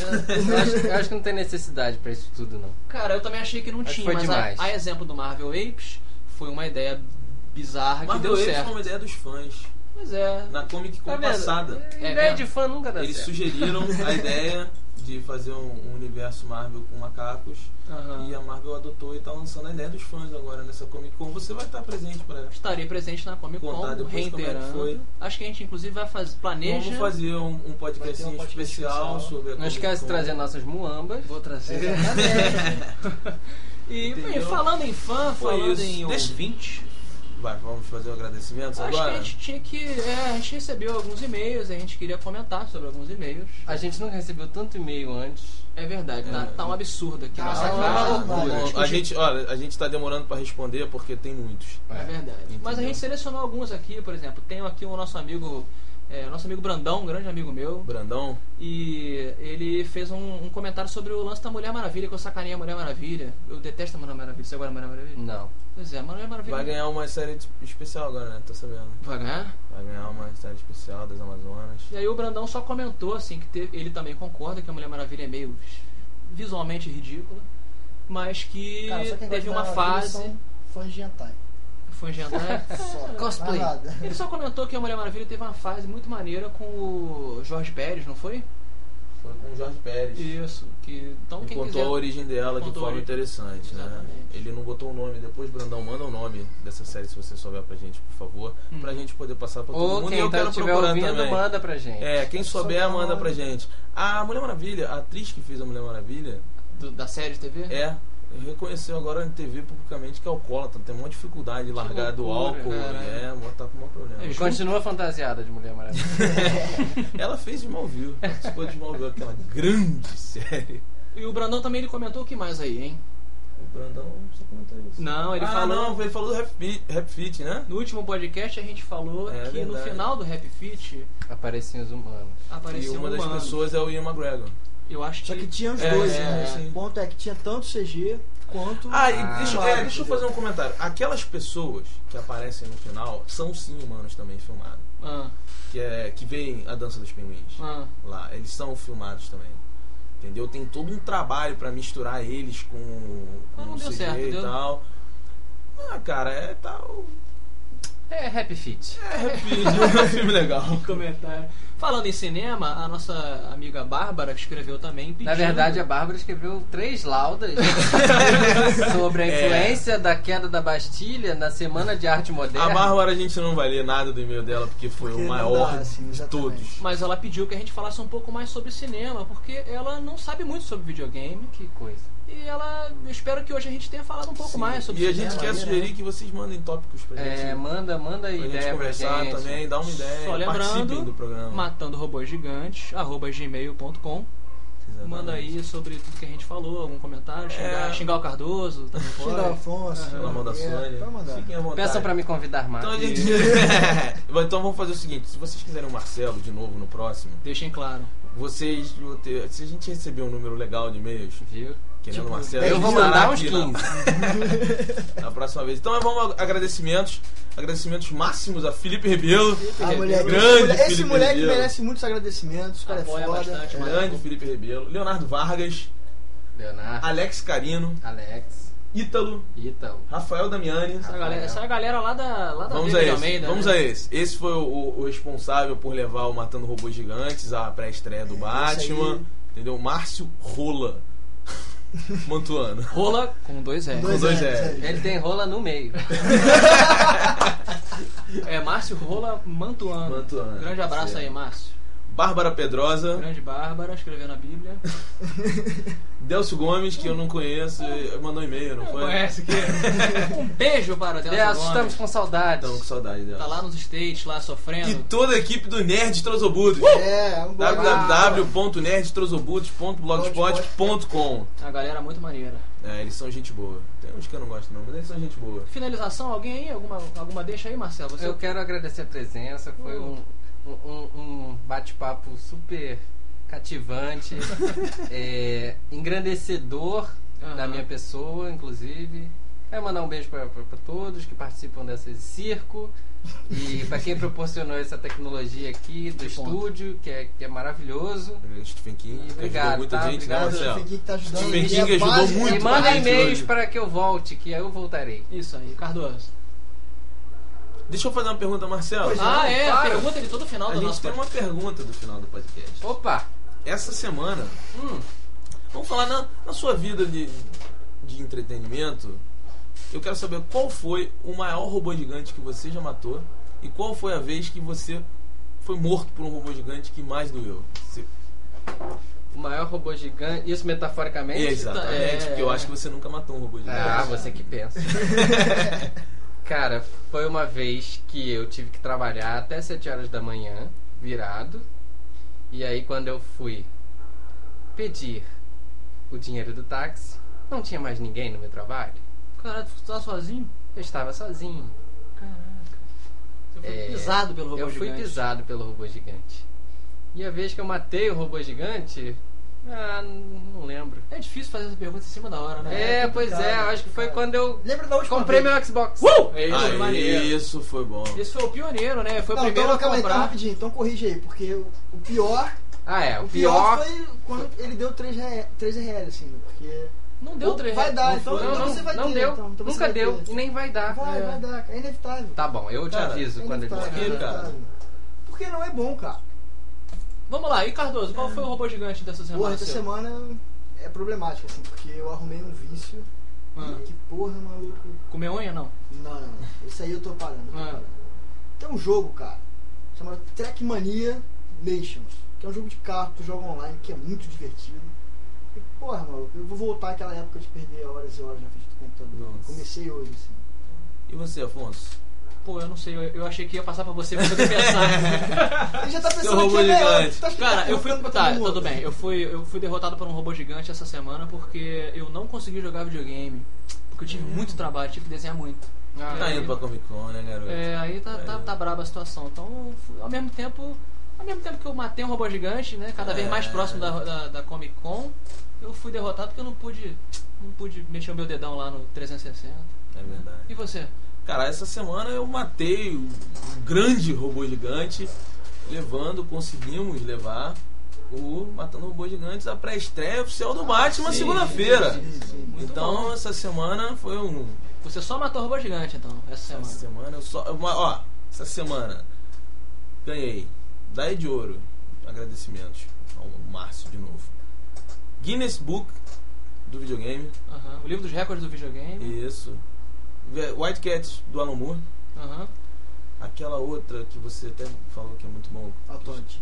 Eu acho, eu acho que não tem necessidade pra isso tudo, não. Cara, eu também achei que não Acho que tinha, foi mas a, a exemplo do Marvel Apes foi uma ideia bizarra que Marvel deu Apes certo. foi uma ideia dos fãs. Pois é. Na Comic Con Tá passada. É Ideia mesmo? de fã nunca dá Eles certo. sugeriram a [laughs] ideia de fazer um, um universo Marvel com macacos. Aham. E a Marvel adotou e tá lançando a ideia dos fãs agora nessa Comic Con. Você vai estar presente pra Estarei presente na Comic Con, é que reiterando. foi. Acho que a gente inclusive vai fazer, planeja. Vamos fazer um, um podcast um podcast especial, especial. sobre a Não esquece de trazer nossas muambas. Vou trazer. Exatamente. [laughs] E bem, falando em fã, Foi falando isso. em Deixa- ouvinte, Vai, vamos fazer agradecimentos acho agora? que a gente tinha que. É, a gente recebeu alguns e-mails, a gente queria comentar sobre alguns e-mails. A gente nunca recebeu tanto e-mail antes. É verdade, tá, É. tá um absurdo aqui. Tá, nossa tá uma caixa. loucura. A gente, olha, a gente tá demorando pra responder porque tem muitos. É verdade. Entendeu? Mas a gente selecionou alguns aqui, por exemplo. Tem aqui o nosso amigo, é, nosso amigo Brandão, um grande amigo meu. Brandão, E ele fez um, um comentário sobre o lance da Mulher Maravilha, que eu sacaneei a Mulher Maravilha. Eu detesto a Mulher Maravilha. Você agora a Mulher Maravilha? Não. Pois é, a Mulher Maravilha. vai ganhar uma série especial agora, né? Tô sabendo. Vai ganhar? Vai ganhar uma série especial das Amazonas. E aí o Brandão só comentou, assim, que teve- ele também concorda que a Mulher Maravilha é meio visualmente ridícula, mas que Cara, teve uma fase. São fãs de hentai. Foi engendrado. [laughs] Só. Cosplay. Ele só comentou que a Mulher Maravilha teve uma fase muito maneira com o Jorge Pérez, não foi? Foi com o Jorge Pérez. Isso. Que, então quem contou quiser. a origem dela de forma interessante, né? Exatamente. Ele não botou o nome. Depois, Brandão, manda o nome dessa série, se você souber pra gente, por favor. Hum. Pra gente poder passar pra todo Ou mundo. e eu tá quero procurar ouvindo, também. manda pra gente. É, quem souber, dá manda pra gente. A Mulher Maravilha, a atriz que fez a Mulher Maravilha, do- da série de TV? é reconheceu agora na TV publicamente que é alcoólatra, tem uma dificuldade de largar do álcool, cara. e é, tá com um problema. É, E continua fantasiada de Mulher Maravilha. [laughs] Ela fez Smallville, participou de Smallville, aquela grande série. E o Brandão também ele comentou o que mais aí, hein? O Brandão só comentou isso. Não, ele ah, falou. não, ele falou do Rap Fit, Rap Fit, né? No último podcast a gente falou É que no verdade. final do Rap Fit Apareciam os humanos. E apareceu uma um das pessoas é o Ian McGregor. Eu acho Só que tinha os É, dois, é, né? sim. O ponto é que tinha tanto CG quanto. Ah, e Ah, deixa, claro, é, deixa eu fazer um comentário. Aquelas pessoas que aparecem no final são sim humanos também filmados. Ah, Que, é, que veem a dança dos pinguins. ah. lá, eles são filmados também. Entendeu? Tem todo um trabalho pra misturar eles com, com Ah, não o deu CG certo, e deu? tal. Ah, cara, é tal. É Happy Fit. É rapidinho, é um filme legal. [laughs] Comentário. Falando em cinema, a nossa amiga Bárbara escreveu também pedindo... Na verdade, a Bárbara escreveu três laudas [laughs] sobre a É. influência da queda da Bastilha na Semana de Arte Moderna. A Bárbara a gente não vai ler nada do e-mail dela porque foi Porque o maior dá, assim, de todos. Mas ela pediu que a gente falasse um pouco mais sobre cinema, porque ela não sabe muito sobre videogame. Que coisa. E ela. Eu espero que hoje a gente tenha falado um pouco Sim. mais sobre e a gente quer aí, né? sugerir que vocês mandem tópicos pra gente. É, manda, manda pra gente ideia pra conversar gente. também, dá uma ideia. Só participem lembrando, do programa. matando robôs gigantes, arroba gmail.com. Exatamente. Manda aí sobre tudo que a gente falou, algum comentário, xingar, É. xingar o Cardoso, também Xingar o. Afonso. Pela mão da é, Sônia. Pode mandar. Fiquem à vontade. Peçam pra me convidar mais. Então, a gente... [laughs] então vamos fazer o seguinte: se vocês quiserem o Marcelo de novo no próximo, Deixem claro. vocês vão ter. Se a gente receber um número legal de e-mails, Viu? Querendo Tipo, o Marcelo, Eu a vou estará mandar uns aqui 15. Na, na próxima vez. Então vamos a- agradecimentos. Agradecimentos máximos a Felipe Rebelo. A mulher, Grande esse Felipe moleque Ribeiro. merece muitos agradecimentos. O cara Apoia é foda. bastante, mano. Grande Felipe Rebelo. Leonardo Vargas. Leonardo, Alex Carino. Alex, Ítalo. Ítalo. Rafael Damiani. Essa galera, essa galera lá da, lá da Vamos Vila a esse. Almeida. Vamos né? a esse. Esse foi o, o responsável por levar o Matando Robôs Gigantes à pré-estreia do É, Batman. Entendeu? Márcio Rola. Mantuano. Rola com dois R. Dois dois é. Ele tem rola no meio. [laughs] É Márcio Rola Mantuano. Mantuano. Grande abraço Certo. aí, Márcio. Bárbara Pedrosa, Grande Bárbara, escrevendo a Bíblia. [laughs] Delcio Gomes, que eu não conheço, mandou e-mail, não foi? Conhece que [laughs] Um beijo para Delcio Deus, Gomes. estamos com saudades. Então, com saudade dela. Tá lá nos States, lá sofrendo. E toda a equipe do Nerds Trozobudos. É, um blog. www.nerdstrozobudos.blogspot.com A galera muito maneira. É, eles são gente boa. Tem uns que eu não gosto não, mas eles são gente boa. Finalização, alguém aí? Alguma, alguma deixa aí, Marcelo? Você Eu quero agradecer a presença, foi um, um, um bate-papo super cativante, [laughs] é, engrandecedor Aham. da minha pessoa, inclusive. Quero mandar um beijo para todos que participam desse circo e para quem proporcionou essa tecnologia aqui do Que ponto. estúdio, que é, que é maravilhoso. Stephen King, Obrigado, ajudou muita tá? gente, Obrigado, né, Stephen? King tá ajudando. Stephen King é ajudou muito. E gente e-mails para que eu volte, que aí eu voltarei. Isso aí, Cardoso. Deixa eu fazer uma pergunta, Marcelo. Pois Ah, é, a claro. pergunta de todo final a do gente nosso tem uma pergunta do final do podcast. Opa! Essa semana, Hum, vamos falar na, na sua vida de, de entretenimento. Eu quero saber qual foi o maior robô gigante que você já matou e qual foi a vez que você foi morto por um robô gigante que mais doeu. Você- o maior robô gigante. Isso metaforicamente? Exatamente, É. porque eu acho que você nunca matou um robô gigante. Ah, você que pensa. [laughs] Cara, foi uma vez que eu tive que trabalhar até 7 horas da manhã, virado. E aí quando eu fui pedir o dinheiro do táxi, não tinha mais ninguém no meu trabalho. Caralho, tu tá sozinho? Eu estava sozinho. Caraca. Você foi É, pisado pelo robô eu fui gigante. pisado pelo robô gigante. E a vez que eu matei o robô gigante, ah, não lembro. É difícil fazer essa pergunta em cima da hora, né? É, pois é, eu acho que foi quando eu Lembra da última comprei vez? meu Xbox. É isso, maneiro. isso foi bom. Esse foi o pioneiro, né? Foi o Não, primeiro então, a calma aí, então comprar. rapidinho, então corrige aí, porque o, o pior, Ah, é, o, o pior. pior, foi quando ele deu 3 reais, 3 reais assim, porque Não deu Ou três vai dar, então- Não, então não, você vai não ter, deu. então, então Nunca vai deu ter. nem vai dar. vai, É. vai dar, é inevitável. Tá bom, eu te Cara, aviso é quando ele inevitável, Por quê, é cara? inevitável. Porque não é bom, cara. Vamos lá, e Cardoso, qual foi o robô gigante dessa semana? Porra, essa seu? semana é problemática, assim, porque eu arrumei um vício. Ah. Que porra, maluco. Comer unha, não? Não, não, não. Esse aí eu tô parando. eu tô Ah. parando. Tem um jogo, cara, chamado Trackmania Nations, que é um jogo de carro que tu joga online, que é muito divertido. E, porra, maluco, eu vou voltar àquela época de perder horas e horas na frente do computador. Comecei hoje, assim. E você, Afonso? Pô, eu não sei, eu, eu achei que ia passar pra você pra poder pensar. [laughs] Ele já tá pensando robô que é melhor. gigante. tá- Cara, eu fui. Tá, tudo bem. Eu fui, eu fui derrotado por um robô gigante essa semana porque eu não consegui jogar videogame. Porque eu tive muito trabalho, tive que desenhar muito. Ah, tá aí- indo pra Comic Con, né, garoto? É, aí tá, tá, tá braba a situação. Então, ao mesmo tempo. Ao mesmo tempo que eu matei um robô gigante, né? Cada vez mais É. próximo da, da, da Comic Con, eu fui derrotado porque eu não pude. Não pude mexer o meu dedão lá no 360. É verdade. E você? Cara, essa semana eu matei o um grande robô gigante, levando, conseguimos levar o Matando Robôs Gigantes a pré-estreia oficial do Batman sim, segunda-feira. Então bom. essa semana foi um. Você só matou o robô gigante, então, essa semana. Essa semana eu só. Uma, ó, essa semana ganhei Daí de Ouro, agradecimentos ao Márcio de novo. Guinness Book do videogame. O livro dos recordes do videogame. isso. White Cat do Alan Moore. Aham. Aquela outra que você até falou que é muito bom. Authority.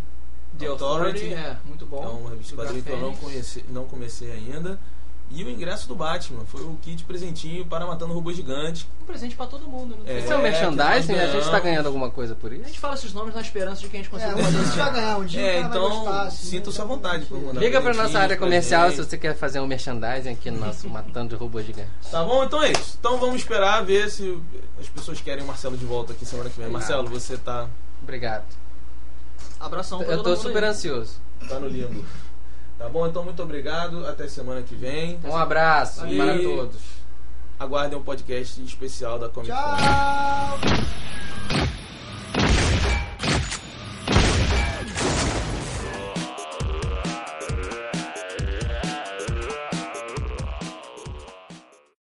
The Authority, é, muito bom. É uma revista quadrinho que eu não, conheci, não comecei ainda. E o ingresso do Batman foi o kit presentinho para Matando Robô Gigante. Um presente pra todo mundo, né? É. Isso é um merchandising? que A gente tá ganhamos. ganhando alguma coisa por A isso? gente fala esses nomes na esperança de que a gente É, consiga um a gente vai ganhar. um dia É, então, assim, sinta-se à então, vontade mandar. Liga pra nossa área comercial se você quer fazer um merchandising aqui no nosso Matando Robô Gigante. Tá bom? Então é isso. Então vamos esperar ver se as pessoas querem o Marcelo de volta aqui semana que vem. Obrigado. Marcelo, você tá, Obrigado. Abração pra Eu todo tô mundo super aí. ansioso. tá no limbo. Tá bom? Então muito obrigado. Até semana que vem. Um abraço E- para todos. Aguardem um podcast especial da Comic Con. Tchau!